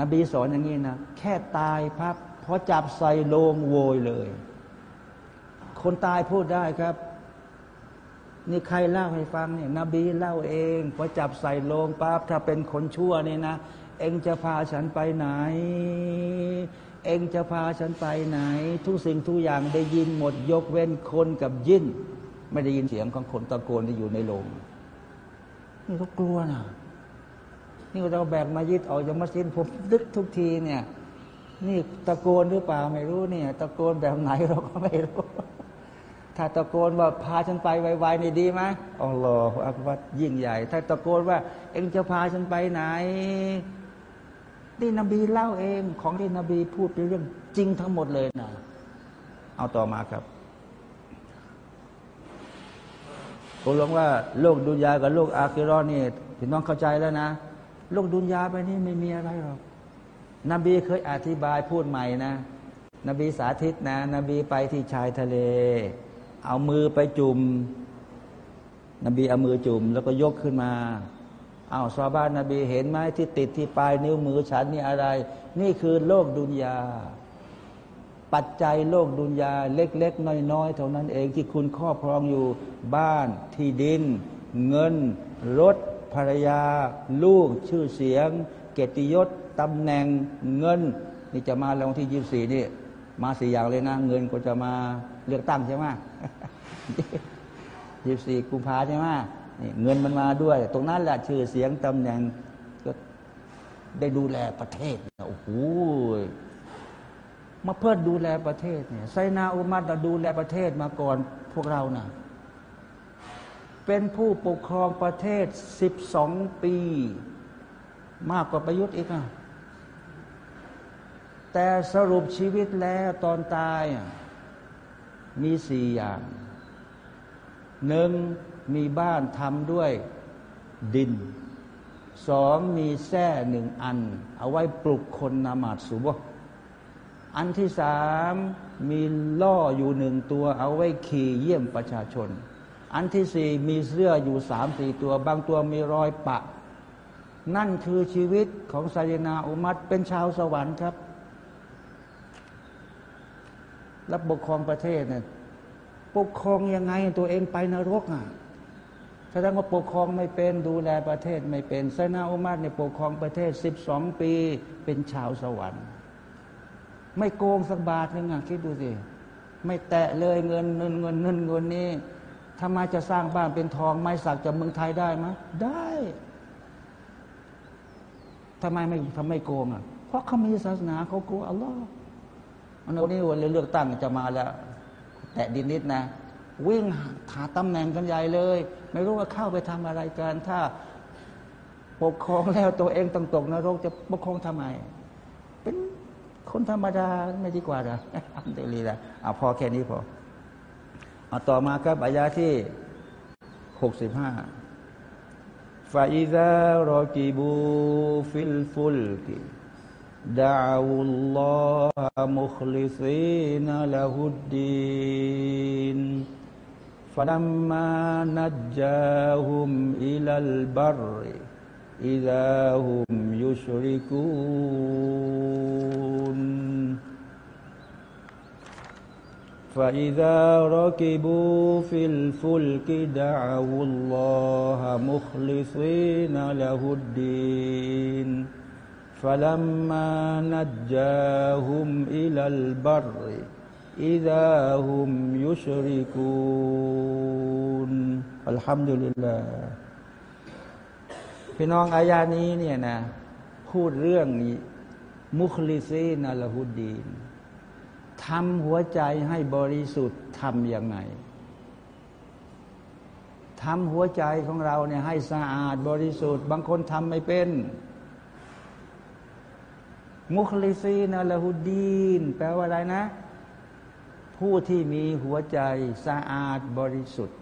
นบีสอนอย่างนี้นะ แค่ตายพับพอจับใส่โลงโวยเลย คนตายพูดได้ครับ นี่ใครเล่าให้ฟังเนี่ยนบีเล่าเองพอจับใส่โลงปั๊บถ้าเป็นคนชั่วนี่นะ เองจะพาฉันไปไหน เองจะพาฉันไปไหน ทุกสิ่งทุกอย่างได้ยินหมดยกเว้นคนกับยินไม่ได้ยินเสียงของคนตะโกนที่อยู่ในโรงนี่เขากลัวนะ นี่เราแบกมายิดออกจากมัสยิดผมดึกทุกทีเนี่ย นี่ตะโกนหรือเปล่าไม่รู้เนี่ย ตะโกนแบบไหนเราก็ไม่รู้ ถ้าตะโกนว่าพาฉันไปไวๆนี่ดีไหมอัลลอฮฺอักบัดยิ่งใหญ่ ถ้าตะโกนว่า เอ็งจะพาฉันไปไหน นี่นบีเล่าเองของที่นบีพูดเป็นเรื่องจริงทั้งหมดเลยนะเอาต่อมาครับตกลงว่าโลกดุนยากับโลกอาคิรอนี่พี่น้องเข้าใจแล้วนะ โลกดุนยาไปนี่ไม่มีอะไรหรอก นบีเคยอธิบายพูดใหม่นะ นบีสาธิตนะ นบีไปที่ชายทะเล เอามือไปจุ่ม นบีเอามือจุ่ม แล้วก็ยกขึ้นมาเอาซาวบ้านนบีเห็นไหมที่ติดที่ปลายนิ้วมือฉันนี่อะไร นี่คือโลกดุนยา ปัจจัยโลกดุนยาเล็ก ๆ น้อย ๆ เท่านั้นเองที่คุณครอบครองอยู่บ้านที่ดิน เงิน รถ ภรรยา ลูกชื่อเสียง เกียรติยศตำแหน่งเงิน นี่จะมาแล้วที่ยี่สี่นี่ มาสี่อย่างเลยนะเงินก็จะมาเลือกตั้งใช่ไหมยี่สี่กุมภาใช่ไหมนี่เงินมันมาด้วย ตรงนั้นแหละชื่อเสียงตำแหน่งก็ได้ดูแลประเทศโอ้โหมาเพื่อดูแลประเทศเนี่ยไซนาอุมัดดูแลประเทศมาก่อนพวกเรานะ่ะ เป็นผู้ปกครองประเทศสิบสองปี มากกว่าประยุทธ์อีกอะแต่สรุปชีวิตแล้วตอนตาย มีสี่อย่างหนึ่งมีบ้านทำด้วยดินสองมีแส้หนึ่งอัน เอาไว้ปลุกคนนามาดสุบอันที่สามมีล่ออยู่หนึ่งตัวเอาไว้ขี่เยี่ยมประชาชน อันที่สี่มีเสื้ออยู่สามสี่ตัว บางตัวมีรอยปะ นั่นคือชีวิตของไซนาอุมัตเป็นชาวสวรรค์ครับ รับปกครองประเทศเนี่ยปกครองยังไงตัวเองไปนรกอะแสดงว่าปกครองไม่เป็นดูแลประเทศไม่เป็นไซนาอุมาตเนี่ยปกครองประเทศสิบสองปีเป็นชาวสวรรค์ ไม่โกงสักบาทหนึ่งอะคิดดูสิไม่แตะเลยเงินเงินเงินเงินเงินนี้ ถ้ามาจะสร้างบ้านเป็นทองไม้สักจากเมืองไทยได้ไหมได้ทำไมไม่ทำไม่โกงอะ เพราะเขามีศาสนาเขากลัวอัลลอฮ์อันนี้วันเลือกตั้งจะมาแล้ว แต่ดินนิดนะ วิ่งหาตำแหน่งกันใหญ่เลย ไม่รู้ว่าเข้าไปทำอะไรกันถ้าปกครองแล้วตัวเองต้องตกนรกจะปกครองทำไม เป็นคนธรรมดาไม่ดีกว่าหรออันเดลีละเอาพอแค่นี้พอ เอาต่อมาครับอายาที่หกสิบห้าฟาอิซารอกิบูฟิลฟุลกิ دعوا الله مخلصين له الدين فلما نجاهم إلى البر إذا هم يشركون فإذا ركبوا في الفلك دعوا الله مخلصين له الدين فلما نجاهم إلى البر إذا هم يشركون الحمد لله พี่น้องอายานี้เนี่ยนะพูดเรื่องมุคลิซีนาลฮุดดีน ทำหัวใจให้บริสุทธิ์ทำอย่างไงทำหัวใจของเราเนี่ยให้สะอาดบริสุทธิ์ บางคนทำไม่เป็น มุคลิซีนละหุดีน แปลว่าอะไรนะ ผู้ที่มีหัวใจสะอาดบริสุทธิ์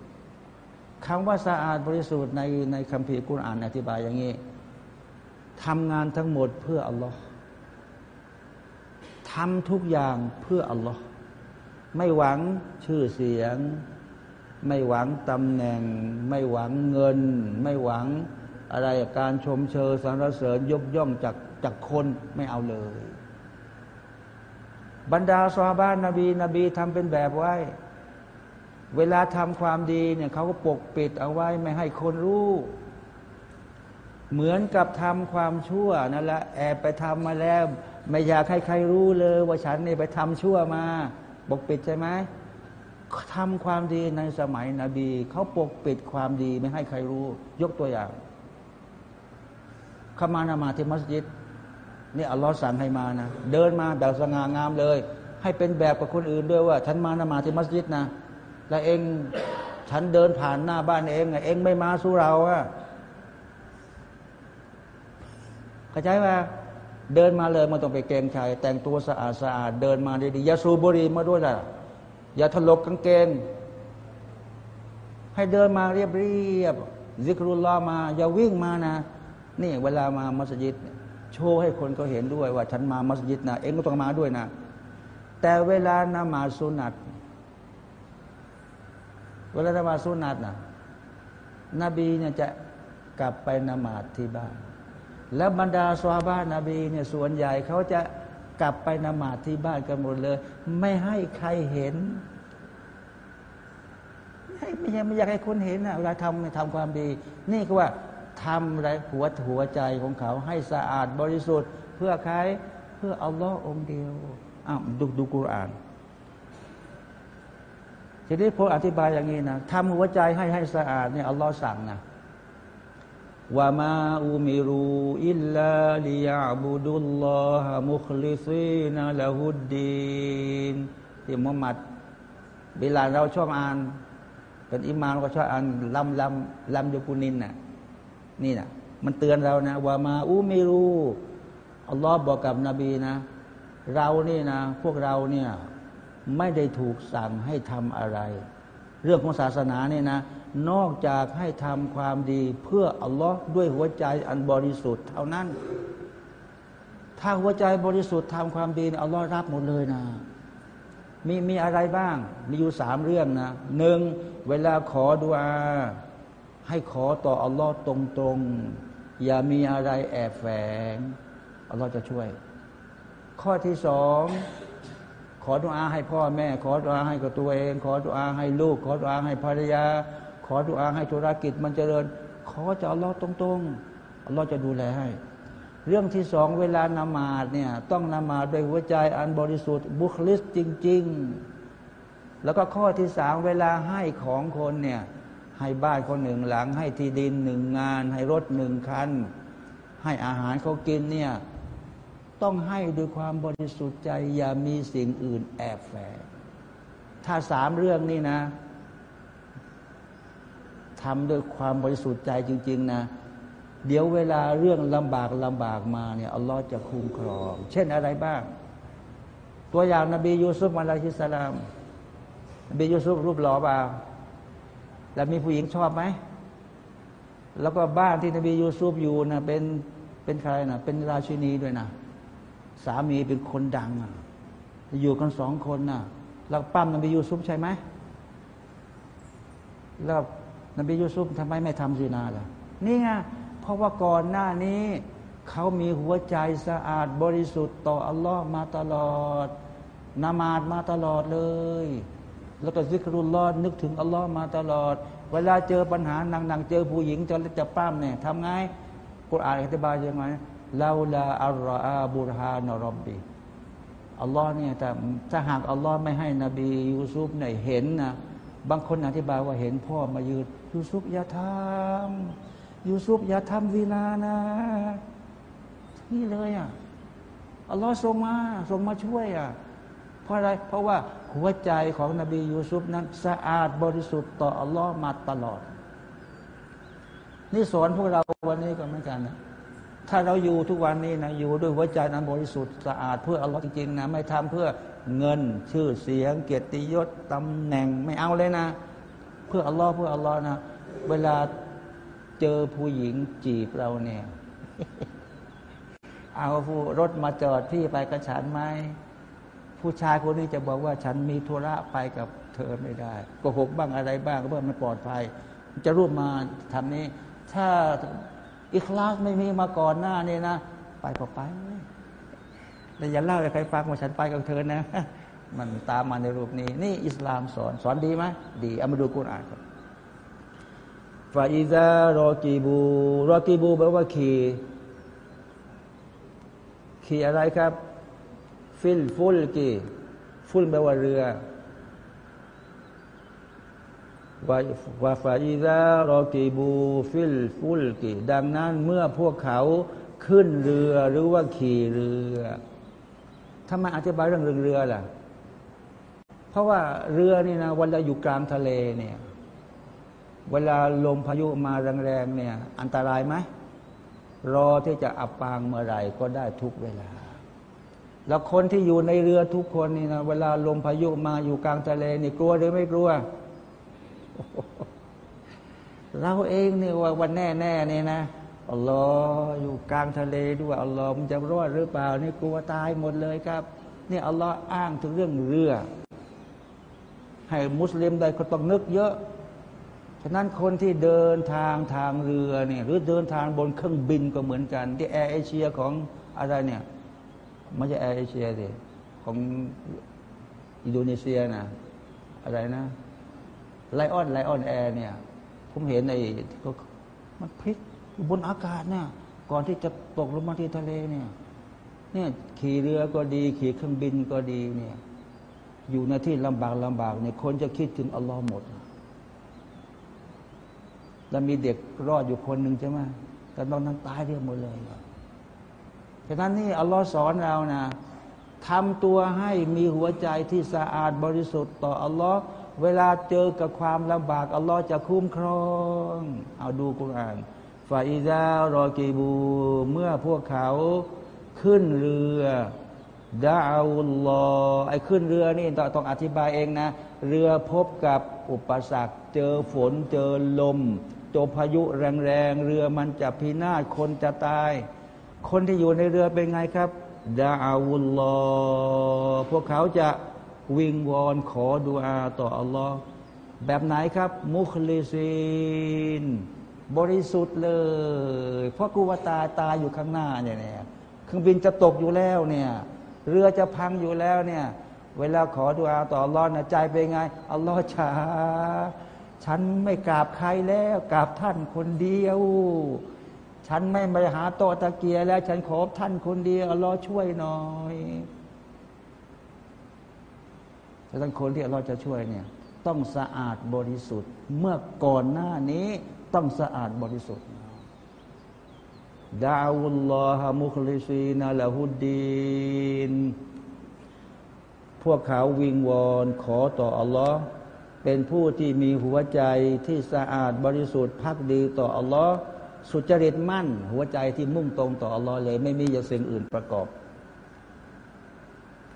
คำว่าสะอาดบริสุทธิ์ในในคัมภีร์กุรอานอธิบายอย่างนี้ทำงานทั้งหมดเพื่ออัลลอฮ์ ทำทุกอย่างเพื่ออัลลอฮ์ไม่หวังชื่อเสียง ไม่หวังตำแหน่ง ไม่หวังเงิน ไม่หวังอะไรการชมเชยสรรเสริญยกย่องจากจากคนไม่เอาเลย บรรดาซาบ้านนบี นบีทำเป็นแบบไว้ เวลาทำความดีเนี่ยเขาก็ปกปิดเอาไว้ไม่ให้คนรู้ เหมือนกับทำความชั่วนั่นแหละแอบไปทำมาแล้ว ไม่อยากให้ใครรู้เลยว่าฉันนี่ไปทำชั่วมาปกปิดใช่ไหมทำความดีในสมัยนบีเขาปกปิดความดีไม่ให้ใครรู้ ยกตัวอย่างข้ามานามาที่มัสยิดนี่อัลลอฮ์สั่งให้มานะเดินมาแบบสง่างามเลย ให้เป็นแบบกับคนอื่นด้วยว่า ฉันมานามาที่มัสยิดนะ แล้วเองฉันเดินผ่านหน้าบ้านเองเองไม่มาสู้เราอะเข้าใจไหม เดินมาเลยมันต้องไปเกงชายแต่งตัวสะอาดสะอาดเดินมาดีๆอย่าสูบบุหรี่มาด้วยล่ะ อย่าถลกกางเกง ให้เดินมาเรียบเรียบซิกรุลลอมา อย่าวิ่งมานะ นี่เวลามามัสยิด โชว์ให้คนเขาเห็นด้วยว่า ฉันมามัสยิดนะเองก็ต้องมาด้วยนะ แต่เวลานมาสุนัตเวลานมาสุนัตนะนบีเนี่ยจะกลับไปนมาที่บ้าน แล้วบรรดาสวาบ้านนบีเนี่ยส่วนใหญ่เขาจะกลับไปนมาที่บ้านกันหมดเลย ไม่ให้ใครเห็นไม่อยากไม่อยากให้คนเห็นนะเวลาทำทำความดี นี่ก็ว่าทำอะไรหัวหัวใจของเขาให้สะอาดบริสุทธิ์ เพื่อใครเพื่ออัลลอฮ์องเดียวอ้าวดูดูกุรอานทีนี้ผมอธิบายอย่างนี้นะทำหัวใจให้ให้สะอาดเนี่ยอัลลอฮ์สั่งนะ ว่ามาอุมิรูอิลลาลิยาบุดุลลอฮ์มุคลิซีนละฮุดดีนที่มุฮัมมัดเวลาเราชอบอ่าน เป็นอิมามก็ชอบอ่านลำลำลำยุกุนินน่ะนี่น่ะ มันเตือนเรานะว่ามาอูมิรูอัลลอฮ์บอกกับนบีนะ เรานี่นะ พวกเราเนี่ยไม่ได้ถูกสั่งให้ทำอะไร เรื่องของศาสนาเนี่ยนะ นอกจากให้ทำความดีเพื่ออัลลอฮ์ด้วยหัวใจอันบริสุทธิ์เท่านั้น ถ้าหัวใจบริสุทธิ์ทำความดีอัลลอฮ์รับหมดเลยนะ มีมีอะไรบ้าง มีอยู่สามเรื่องนะหนึ่งเวลาขอดุอาให้ขอต่ออัลลอฮ์ตรงๆ อย่ามีอะไรแอบแฝงอัลลอฮ์จะช่วย ข้อที่สอง ขอดุอาให้พ่อแม่ ขอดุอาให้กับตัวเอง ขอดุอาให้ลูก ขอดุอาให้ภรรยา ขอดุอาให้ธุรกิจมันเจริญ ขอจะอัลลอฮ์ตรงๆอัลลอฮ์จะดูแลให้ เรื่องที่สองเวลานมาดเนี่ยต้องนมาดด้วยหัวใจอันบริสุทธิ์บุคลิสจริง ๆ แล้วก็ข้อที่สามเวลาให้ของคนเนี่ยให้บ้านคนหนึ่งหลัง ให้ที่ดินหนึ่งงาน ให้รถหนึ่งคัน ให้อาหารเขากินเนี่ย ต้องให้ด้วยความบริสุทธิ์ใจ อย่ามีสิ่งอื่นแอบแฝงถ้าสามเรื่องนี้นะทำด้วยความบริสุทธิ์ใจจริง ๆ นะ เดี๋ยวเวลาเรื่องลำบากลำบากมาเนี่ยอัลลอฮ์จะคุ้มครอง เช่นอะไรบ้าง ตัวอย่างนบียูซุฟอะลัยฮิสสลามนบียูซุฟรูปหล่อเปล่าแล้วมีผู้หญิงชอบไหม แล้วก็บ้านที่นบียูซุฟอยู่นะเป็นเป็นใครนะเป็นราชินีด้วยนะ สามีเป็นคนดังอะอยู่กันสองคนน่ะ แล้วปั้มนบียูซุฟใช่ไหมแล้วนบียูซุฟทำไมไม่ทำซีนาล่ะ นี่ไงเพราะว่าก่อนหน้านี้เขามีหัวใจสะอาดบริสุทธิ์ต่ออัลลอฮ์มาตลอดนามาดมาตลอดเลย แล้วก็ซิกรุลลอดนึกถึงอัลลอฮ์มาตลอด เวลาเจอปัญหาหนักๆเจอผู้หญิงจะจะป้ามเนี่ยทำไงกุรอานอธิบายยังไง ลาลาอัลรออาบุรฮานรบบีอัลลอฮ์เนี่ยแต่ถ้าหากอัลลอฮ์ไม่ให้นบียูซุฟเนี่ยเห็นนะบางคนอธิบายว่าเห็นพ่อมายืนยูซุฟอย่าทำยูซุฟอย่าทำวีนานะนี่เลยอะอัลลอฮ์ส่งมาส่งมาช่วยอะเพราะอะไร เพราะว่าหัวใจของนบียูซุฟนั้น สะอาดบริสุทธิ์ต่ออัลลอฮ์มาตลอด นี่สอนพวกเราวันนี้ก็เหมือนกันนะ ถ้าเราอยู่ทุกวันนี้นะอยู่ด้วยหัวใจนั้นบริสุทธิ์สะอาดเพื่ออัลลอฮ์จริงๆนะไม่ทำเพื่อเงินชื่อเสียง เกียรติยศตำแหน่งไม่เอาเลยนะ เพื่ออัลลอฮ์เพื่ออัลลอฮ์นะ เวลาเจอผู้หญิงจีบเราเนี่ยเอาผู้รถมาจอดพี่ไปกระฉันไหมผู้ชายคนนี้จะบอกว่าฉันมีธุระไปกับเธอไม่ได้โกหกบ้างอะไรบ้างเพื่อมันปลอดภัย จะร่วมมาทำนี้ ถ้า อิคลาสไม่มีมาก่อนหน้านี่นะ ไปก็ไปแต่อย่าเล่าให้ใครฟังว่าฉันไปกับเธอนะ มันตามมาในรูปนี้ นี่อิสลามสอนสอนดีไหมดีเอามาดูกุรอานครับฟาอิซารอกีบูรอกีบูแปลว่าขี่ขี่อะไรครับ ฟิลฟุลกีฟุลแปลว่าเรือ วาฟาอิซารอกีบูฟิลฟุลกีดังนั้นเมื่อพวกเขาขึ้นเรือหรือว่าขี่เรือทำไมอธิบายเรื่องเรือล่ะ เพราะว่าเรือนี่นะเวลาอยู่กลางทะเลเนี่ย เวลาลมพายุมาแรงๆเนี่ย อันตรายไหมรอที่จะอับปางเมื่อไหร่ก็ได้ทุกเวลา แล้วคนที่อยู่ในเรือทุกคนนี่นะเวลาลมพายุมาอยู่กลางทะเลนี่กลัวหรือไม่กลัว เราเองเนี่ยว่าวันแน่แน่เนี่ยนะอัลลอฮ์อยู่กลางทะเลด้วยอัลลอฮ์มันจะรอดหรือเปล่านี่กลัวตายหมดเลยครับนี่อัลลอฮ์อ้างถึงเรื่องเรือ ให้มุสลิมได้ก็ต้องนึกเยอะฉะนั้นคนที่เดินทางทางเรือเนี่ยหรือเดินทางบนเครื่องบินก็เหมือนกัน ที่แอร์เอเชียของอะไรเนี่ยไม่ใช่แอร์เอเชียสิของอินโดนีเซียนะอะไรนะ Lion Lion Air เนี่ย ผมเห็นในมันพลิกบนอากาศเนี่ยก่อนที่จะตกลงมาที่ทะเลเนี่ย เนี่ยขี่เรือก็ดี ขี่เครื่องบินก็ดีเนี่ย อยู่ในที่ลำบากลำบากเนี่ยคนจะคิดถึงอัลลอฮ์หมด แล้วมีเด็กรอดอยู่คนหนึ่งใช่ไหมแต่ตอนนั้นตายเรียบหมดเลยฉะนั้นนี่อัลลอฮ์สอนเรานะทำตัวให้มีหัวใจที่สะอาดบริสุทธิ์ต่ออัลลอฮ์ เวลาเจอกับความลำบาก อัลลอฮ์จะคุ้มครอง เอาดูกุรอานฟาอิซารอกีบู เมื่อพวกเขาขึ้นเรือดาอุลลอไอ้ขึ้นเรือนี่ต้องอธิบายเองนะ เรือพบกับอุปสรรค เจอฝนเจอลมจอพายุแรงๆ เรือมันจะพินาศคนจะตาย คนที่อยู่ในเรือเป็นไงครับดาอุลลอพวกเขาจะ วิงวอนขอดุอาต่ออัลลอฮ์แบบไหนครับ มุคลิซินบริสุทธิ์เลย เพราะกูว่าตาตายอยู่ข้างหน้าเนี่ยเนี่ยเครื่องบินจะตกอยู่แล้วเนี่ย เรือจะพังอยู่แล้วเนี่ย เวลาขอดุอาต่ออัลลอฮ์นะใจเป็นไง อัลลอฮ์ช้าฉันไม่กราบใครแล้วกราบท่านคนเดียว ฉันไม่ไปหาโตตะเกียแล้ว ฉันขอท่านคนเดียวอัลลอฮ์ช่วยหน่อย แต่ท่านคนที่อัลลอฮ์จะช่วยเนี่ยต้องสะอาดบริสุทธิ์ เมื่อก่อนหน้านี้ต้องสะอาดบริสุทธิ์ดาวุลลอฮมุคลิซีนาละฮุดดีนพวกเขาวิงวอนขอต่ออัลลอฮ์เป็นผู้ที่มีหัวใจที่สะอาดบริสุทธิ์พักดีต่ออัลลอฮ์สุจริตมั่น หัวใจที่มุ่งตรงต่ออัลลอฮ์เลย ไม่มีอย่างสิ่งอื่นประกอบ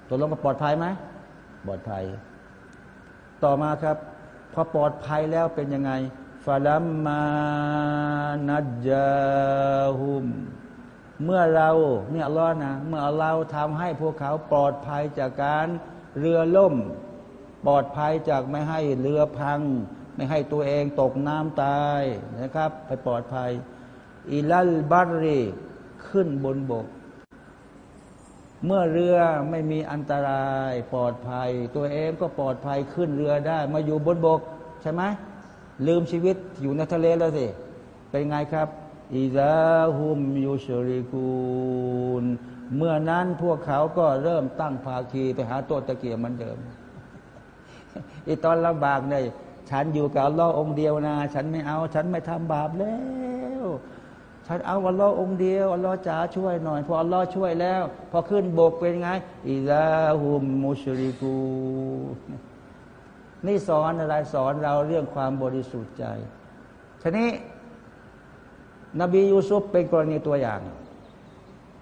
ตัวลงปลอดภัยไหม ปลอดภัย ต่อมาครับ พอปลอดภัยแล้วเป็นยังไงฟาลัมมานัจจาหุม เมื่อเราเนี่ยร้อนนะ เมื่อเราทำให้พวกเขาปลอดภัยจากการเรือล่ม ปลอดภัยจากไม่ให้เรือพัง ไม่ให้ตัวเองตกน้ำตายนะครับ ไปปลอดภัย อิลัลบัตรีขึ้นบนบก เมื่อเรือไม่มีอันตรายปลอดภัย ตัวเองก็ปลอดภัยขึ้นเรือได้ มาอยู่บนบก ใช่ไหมลืมชีวิตอยู่ในทะเลแล้วสิ เป็นไงครับอิซาฮุมยูชริกูนเมื่อนั้นพวกเขาก็เริ่มตั้งภาคีไปหาตัวตะเกียบเหมือนเดิมอีตอนลำบากเนี่ยฉันอยู่กับอัลลอฮ์องเดียวนะ ฉันไม่เอา ฉันไม่ทำบาปแล้ว ฉันเอาอัลลอฮ์องเดียวอัลลอฮ์จ๋าช่วยหน่อย พออัลลอฮ์ช่วยแล้ว พอขึ้นบกเป็นไงอิซาฮุมมุชริกูนี่สอนอะไรสอนเราเรื่องความบริสุทธิ์ใจทีนี้ นบียูซุฟเป็นกรณีตัวอย่าง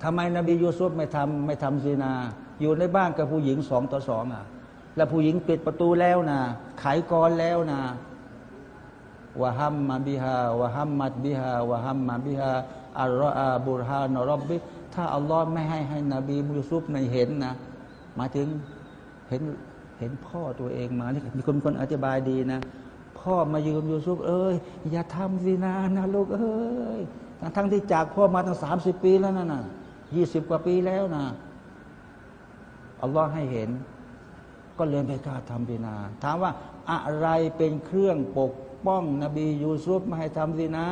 ทำไมนบียูซุฟไม่ทำไม่ทำซีนา อยู่ในบ้านกับผู้หญิงสองต่อสองอะ แล้วผู้หญิงปิดประตูแล้วนะขายกรแล้วนะ วะฮัมมาบิฮาวะฮัมมัดบิฮาวะฮัมมาบิฮาอัลลอฮบุรฮานอรบบิถ้าอัลลอฮ์ไม่ให้ให้นบียูซุฟในเห็นนะมาถึงเห็นเห็นพ่อตัวเองมานี่มีคนคนอธิบายดีนะ พ่อมายืมยูซุฟเอ้ย อย่าทำสินานะลูกเอ้ยทั้งทั้งที่จากพ่อมาตั้งสามสิบปีแล้วนะนะยี่สิบกว่าปีแล้วนะอัลลอฮ์ให้เห็น ก็เลยไม่กล้าทำสินา ถามว่าอะไรเป็นเครื่องปก ป้อง นบียูซุฟไม่ให้ทำสินา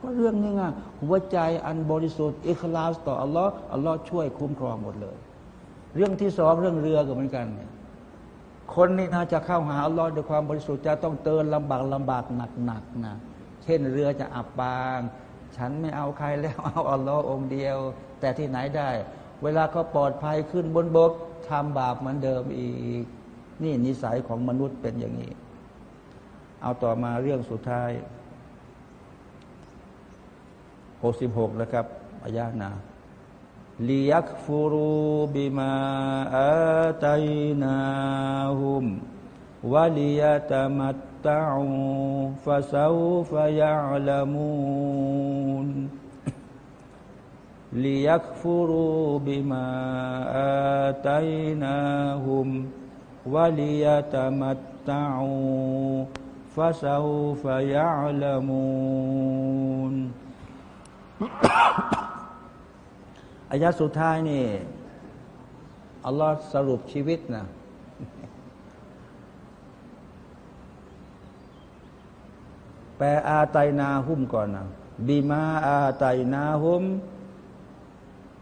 ก็เรื่องนี้ไงหัวใจอันบริสุทธิ์อิคลาสต่ออัลลอฮ์อัลลอฮ์ช่วยคุ้มครองหมดเลย เรื่องที่สองเรื่องเรือก็เหมือนกันเนี่ยคนนี่ถ้าจะเข้าหาอัลลอฮ์ด้วยความบริสุทธิ์จะต้องเตือนลำบากลำบากหนักๆนะเช่นเรือจะอับปาง ฉันไม่เอาใครแล้วเอาอัลลอฮ์องเดียว แต่ที่ไหนได้ เวลาเขาปลอดภัยขึ้นบนบกทำบาปเหมือนเดิมอีก นี่นิสัยของมนุษย์เป็นอย่างนี้ เอาต่อมาเรื่องสุดท้าย 66 นะครับอายานาลียักฟูรูบิมาอาตัยนาฮุมวะลียตมัตตะอูฟะซาฟะยะลามูนลียักฟูรูบิมาอาตัยนาฮุมวะลียตมัตตะอูฟะซา ฟะยะลามูนอายะสุดท้ายนี่อัลลอฮ์สรุปชีวิตนะแปลอาไตนาหุ้มก่อนนะบีมาอาไตนาหุ้ม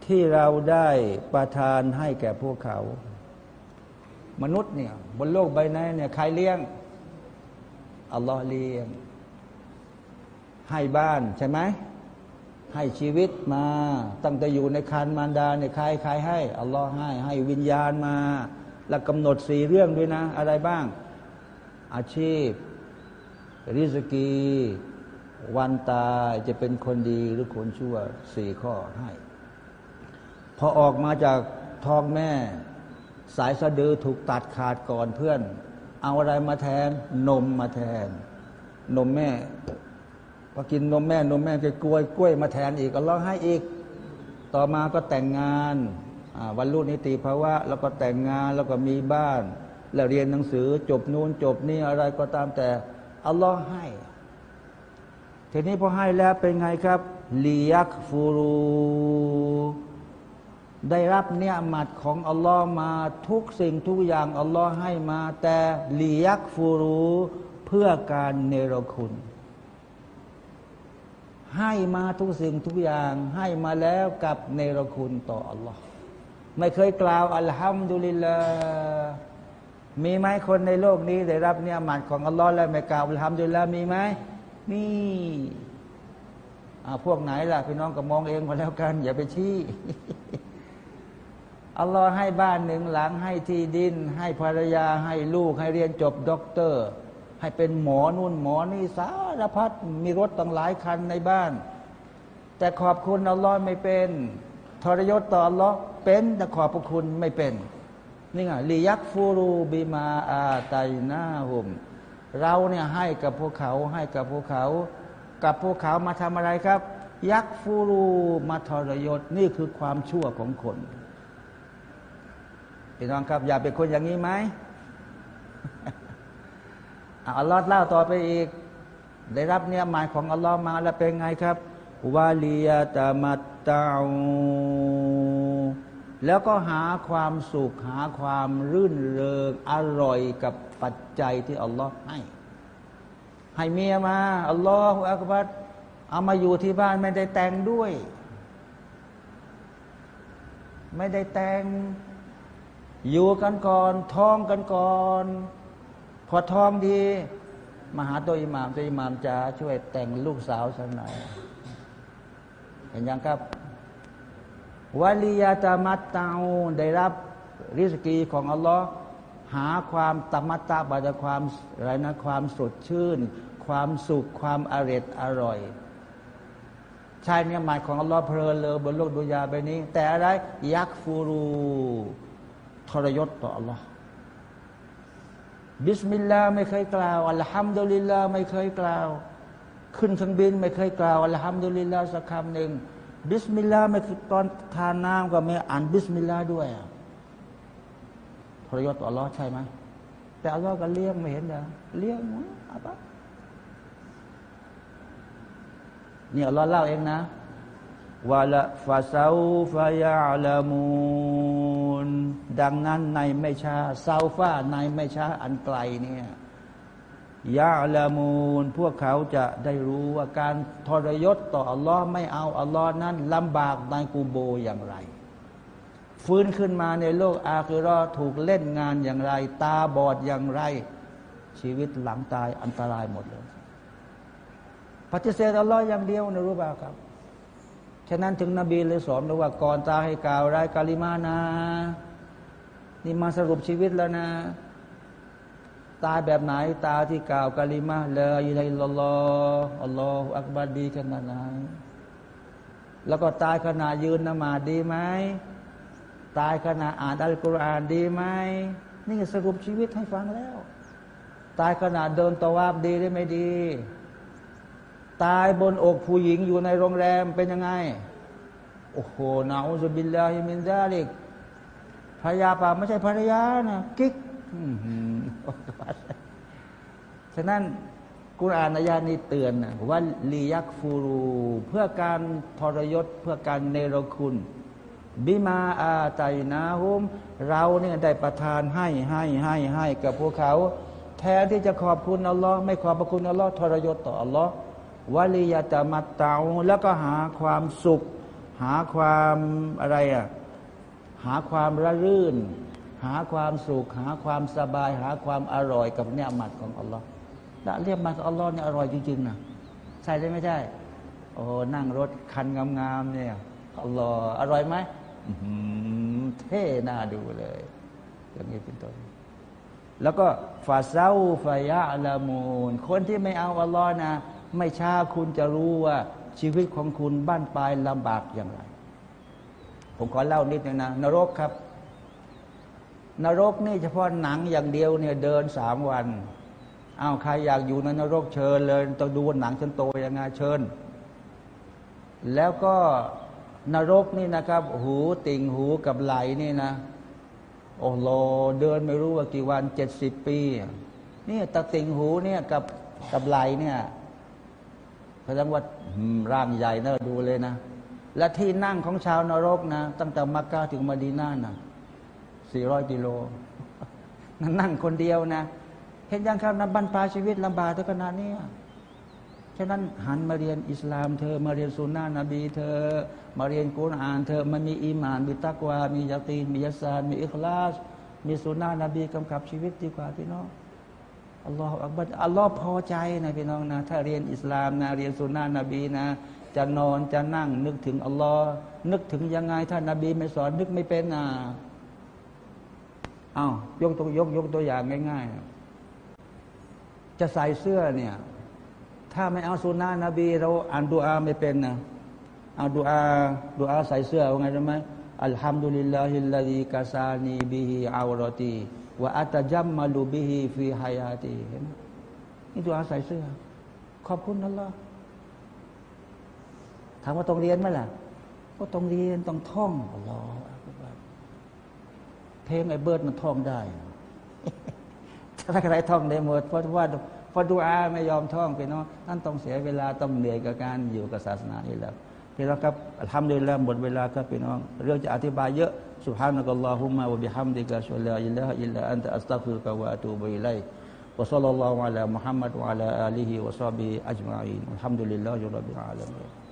ที่เราได้ประทานให้แก่พวกเขา มนุษย์เนี่ย บนโลกใบนี้เนี่ยใครเลี้ยง อัลลอฮ์เลี้ยง ให้บ้านใช่ไหม ให้ชีวิตมา ตั้งแต่อยู่ในคันมารดาเนี่ยใครใครให้อัลลอฮ์ให้ ให้วิญญาณมา แล้วกำหนดสี่เรื่องด้วยนะ อะไรบ้าง อาชีพ ริสกี วันตายจะเป็นคนดีหรือคนชั่วสี่ข้อให้ พอออกมาจากท้องแม่ สายสะดือถูกตัดขาดก่อนเพื่อน เอาอะไรมาแทน นมมาแทน นมแม่พอกินนมแม่นมแม่ก็กล้วยกล้วยมาแทนอีกก็ร้องให้อีก ต่อมาก็แต่งงานวันรุ่นนิติภาวะ แล้วก็แต่งงานแล้วก็มีบ้าน แล้วเรียนหนังสือจบนู่นจบนี่อะไรก็ตามแต่อัลลอฮ์ให้ทีนี้พอให้แล้วเป็นไงครับลียักฟูรู ได้รับเนี่ยมัดของอัลลอฮ์มาทุกสิ่งทุกอย่างอัลลอฮ์ให้มาแต่ลียักฟูรูเพื่อการเนรคุณ ให้มาทุกสิ่งทุกอย่าง ให้มาแล้วกับเนรคุณต่ออัลลอฮ์ไม่เคยกล่าวอัลฮัมดุลิลลามีไหมคนในโลกนี้ได้รับเนี่ยมัดของอัลลอฮ์แล้วไม่กล่าวอัลฮัมดุลิลลามีไหมมีพวกไหนล่ะพี่น้องก็มองเองมาแล้วกัน อย่าไปชี้ อัลลอฮ์ให้บ้านหนึ่งหลังให้ที่ดิน ให้ภรรยาให้ลูกให้เรียนจบด็อกเตอร์ ให้เป็นหมอนู่นหมอนี่สารพัดมีรถตั้งหลายคันในบ้าน แต่ขอบคุณอัลลอฮ์ไม่เป็น ทรยศต่ออัลลอฮ์เป็นแต่ขอบพระคุณไม่เป็นนี่ไงลียักฟูรูบิมาอาไตนาหุม เราเนี่ยให้กับพวกเขาให้กับพวกเขา กับพวกเขามาทำอะไรครับ ยักฟูรูมาทรยศนี่คือความชั่วของคน พี่น้องครับ อย่าเป็นคนอย่างนี้ไหมอัลลอฮ์เล่าต่อไปอีก ได้รับเนี่ยหมายของอัลลอฮ์มาแล้วเป็นไงครับวาลียตามัตตาแล้วก็หาความสุขหาความรื่นเริงอร่อยกับปัจจัยที่อัลลอฮ์ให้ ให้เมียมาอัลลอฮฺอักบัดเอามาอยู่ที่บ้านไม่ได้แต่งด้วย ไม่ได้แต่ง อยู่กันก่อนท้องกันก่อน พอท้องดีมาหาตัวอิหมามตัวอิหมามจะช่วยแต่งลูกสาวสักหน่อยเห็นยังครับวาลียาตามัตตาได้รับริสกีของอัลลอฮ์หาความ تمتع ความอะไรนะความสดชื่น ความสุขความเอร็ดอร่อยใช้เนียะมัตของอัลลอฮ์เพลินเลยบนโลกดุนยาไปนี้ แต่อะไรيكفروا ทรยศต่ออัลลอฮ์บิสมิลลาห์ไม่เคยกล่าวอัลฮัมดุลิลลาห์ไม่เคยกล่าว ขึ้นเครื่องบินไม่เคยกล่าวอัลฮัมดุลิลลาห์สักคำหนึ่งบิสมิลลาห์ไม่ตอนทานน้ำก็ไม่อ่านบิสมิลลาห์ด้วยทรยศต่ออัลลอฮ์ใช่ไหมแต่อัลลอฮ์ก็เลี้ยงไม่เห็นเหรอเลี้ยงอะไรนี่อัลลอฮ์เล่าเองนะفسوف يعلمون ดังนั้นในไม่ช้าسوف ในไม่ช้าอันใกล้เนี่ย يعلمون พวกเขาจะได้รู้ว่าการทรยศต่ออัลลอฮ์ไม่เอาอัลลอฮ์นั้นลำบากในกูโบอย่างไร ฟื้นขึ้นมาในโลกอาคิรอถูกเล่นงานอย่างไร ตาบอดอย่างไร ชีวิตหลังตายอันตรายหมดเลยปฏิเสธอัลลอฮ์อย่างเดียวนะรู้ป่าครับ ฉะนั้นถึงนบีเลยสอนว่าก่อนตาให้กล่าวรายกาลิมานานี่มาสรุปชีวิตแล้วนะ ตายแบบไหนตาที่กล่าวกาลิมาละอิลัยลลอฮ์อัลลอฮฺอักบารดีขนาดไหนแล้วก็ตายขณะยืนนมาดีไหมตายขณะอ่านอัลกุรอานดีไหมนี่สรุปชีวิตให้ฟังแล้ว ตายขณะเดินตะวาบดีได้ไม่ดี ตายบนอกผู้หญิงอยู่ในโรงแรมเป็นยังไง โอ้โหนาอุบิลลาฮิมินซาลิกภรรยาป่าไม่ใช่ภรรยานะกิ๊กฉะนั้นกุรอานอายานี้เตือนนะว่าลียักฟูรูเพื่อการทรยศเพื่อการเนรคุณ บิมาอาใจนาฮุม เราเนี่ยได้ประทานให้ให้ให้ให้กับพวกเขา แทนที่จะขอบคุณอัลลอฮ์ไม่ขอบคุณอัลลอฮ์ทรยศต่ออัลลอฮ์ วลียตมัตเตาแล้วก็หาความสุข หาความอะไรอะหาความระรื่น หาความสุข หาความสบาย หาความอร่อยกับเนี่ยมัดของอัลลอฮ์ละเรียกมัดอัลลอฮ์เนี่ยอร่อยจริงๆนะใช่ได้ไม่ใช่โอ้นั่งรถคันงามๆเนี่ยอัลลอฮ์อร่อยไหมเท่น่าดูเลย อย่างนี้เป็นต้นแล้วก็ฟาเซาฟายะละมูนคนที่ไม่เอาอัลลอฮ์นะ ไม่ช้าคุณจะรู้ว่าชีวิตของคุณบ้านปลายลำบากอย่างไร ผมขอเล่านิดนึงนะ นรกครับ นรกนี่เฉพาะหนังอย่างเดียวเนี่ยเดินสามวันอ้าวใครอยากอยู่ในนรกเชิญเลยต้องดูหนังจนโตยังไงเชิญ แล้วก็นรกนี่นะครับ หูติ่งหูกับไหลนี่นะ โอ้โหเดินไม่รู้ว่ากี่วันเจ็ดสิบปีนี่ตะติ่งหูเนี่ยกับกับไหลเนี่ย แสดงว่าร่างใหญ่นะดูเลยนะ และที่นั่งของชาวนรกนะ ตั้งแต่มักกะถึงมาดีนานะสี่ร้อยกิโลนั่งคนเดียวนะ เห็นยังครับนะบรรพาชีวิตลำบากเท่าขนาดนี้ฉะนั้นหันมาเรียนอิสลามเธอมาเรียนสุนนะนบีเธอ มาเรียนกุรอานเธอมันมีอีมาน มีตักวา มียาตีนมียัสานมีอิคลาส มีสุนนะนบีกำกับชีวิตดีกว่าพี่น้อง อัลลอฮฺอักบัรอัลลอฮ์พอใจนะพี่น้องนะถ้าเรียนอิสลามนะเรียนสุนนะนบีนะ จะนอนจะนั่งนึกถึงอัลลอฮ์นึกถึงยังไง ถ้านบีไม่สอนนึกไม่เป็นนะเอายกตัวยกยกตัวอย่างง่ายๆ จะใส่เสื้อเนี่ย ถ้าไม่เอาสุนนะนบี เราอ่านดูอาไม่เป็นนะเอาดูอาดูอาใส่เสื้อว่าไงรู้ไหมالحمد لله الذي كساني ما أواري به عورتي ว่าอัตจัมมาลูบิฮีฟีฮายาตีเห็นนี่ตัวอาศัยเสื้อ ขอบคุณนั่นละถามว่าต้องเรียนไหมล่ะ ก็ต้องเรียนต้องท่องอัลลอฮ์เพลงไอ้เบิร์ดมันท่องได้ถ้าใครท่องได้หมดเพราะว่าพอดูอาไม่ยอมท่องไปเนาะนั่นต้องเสียเวลาต้องเหนื่อยกับการอยู่กับศาสนาอีกแล้วพี่น้องครับทำเลยแล้วหมดเวลาครับพี่น้อง เรื่องจะอธิบายเยอะ سبحانك اللهم وبحمدك أشهد أن لا إله إلا أنت أستغفرك وأتوب إليك وصلى الله على محمد وعلى آله وصحبه أجمعين الحمد لله رب العالمين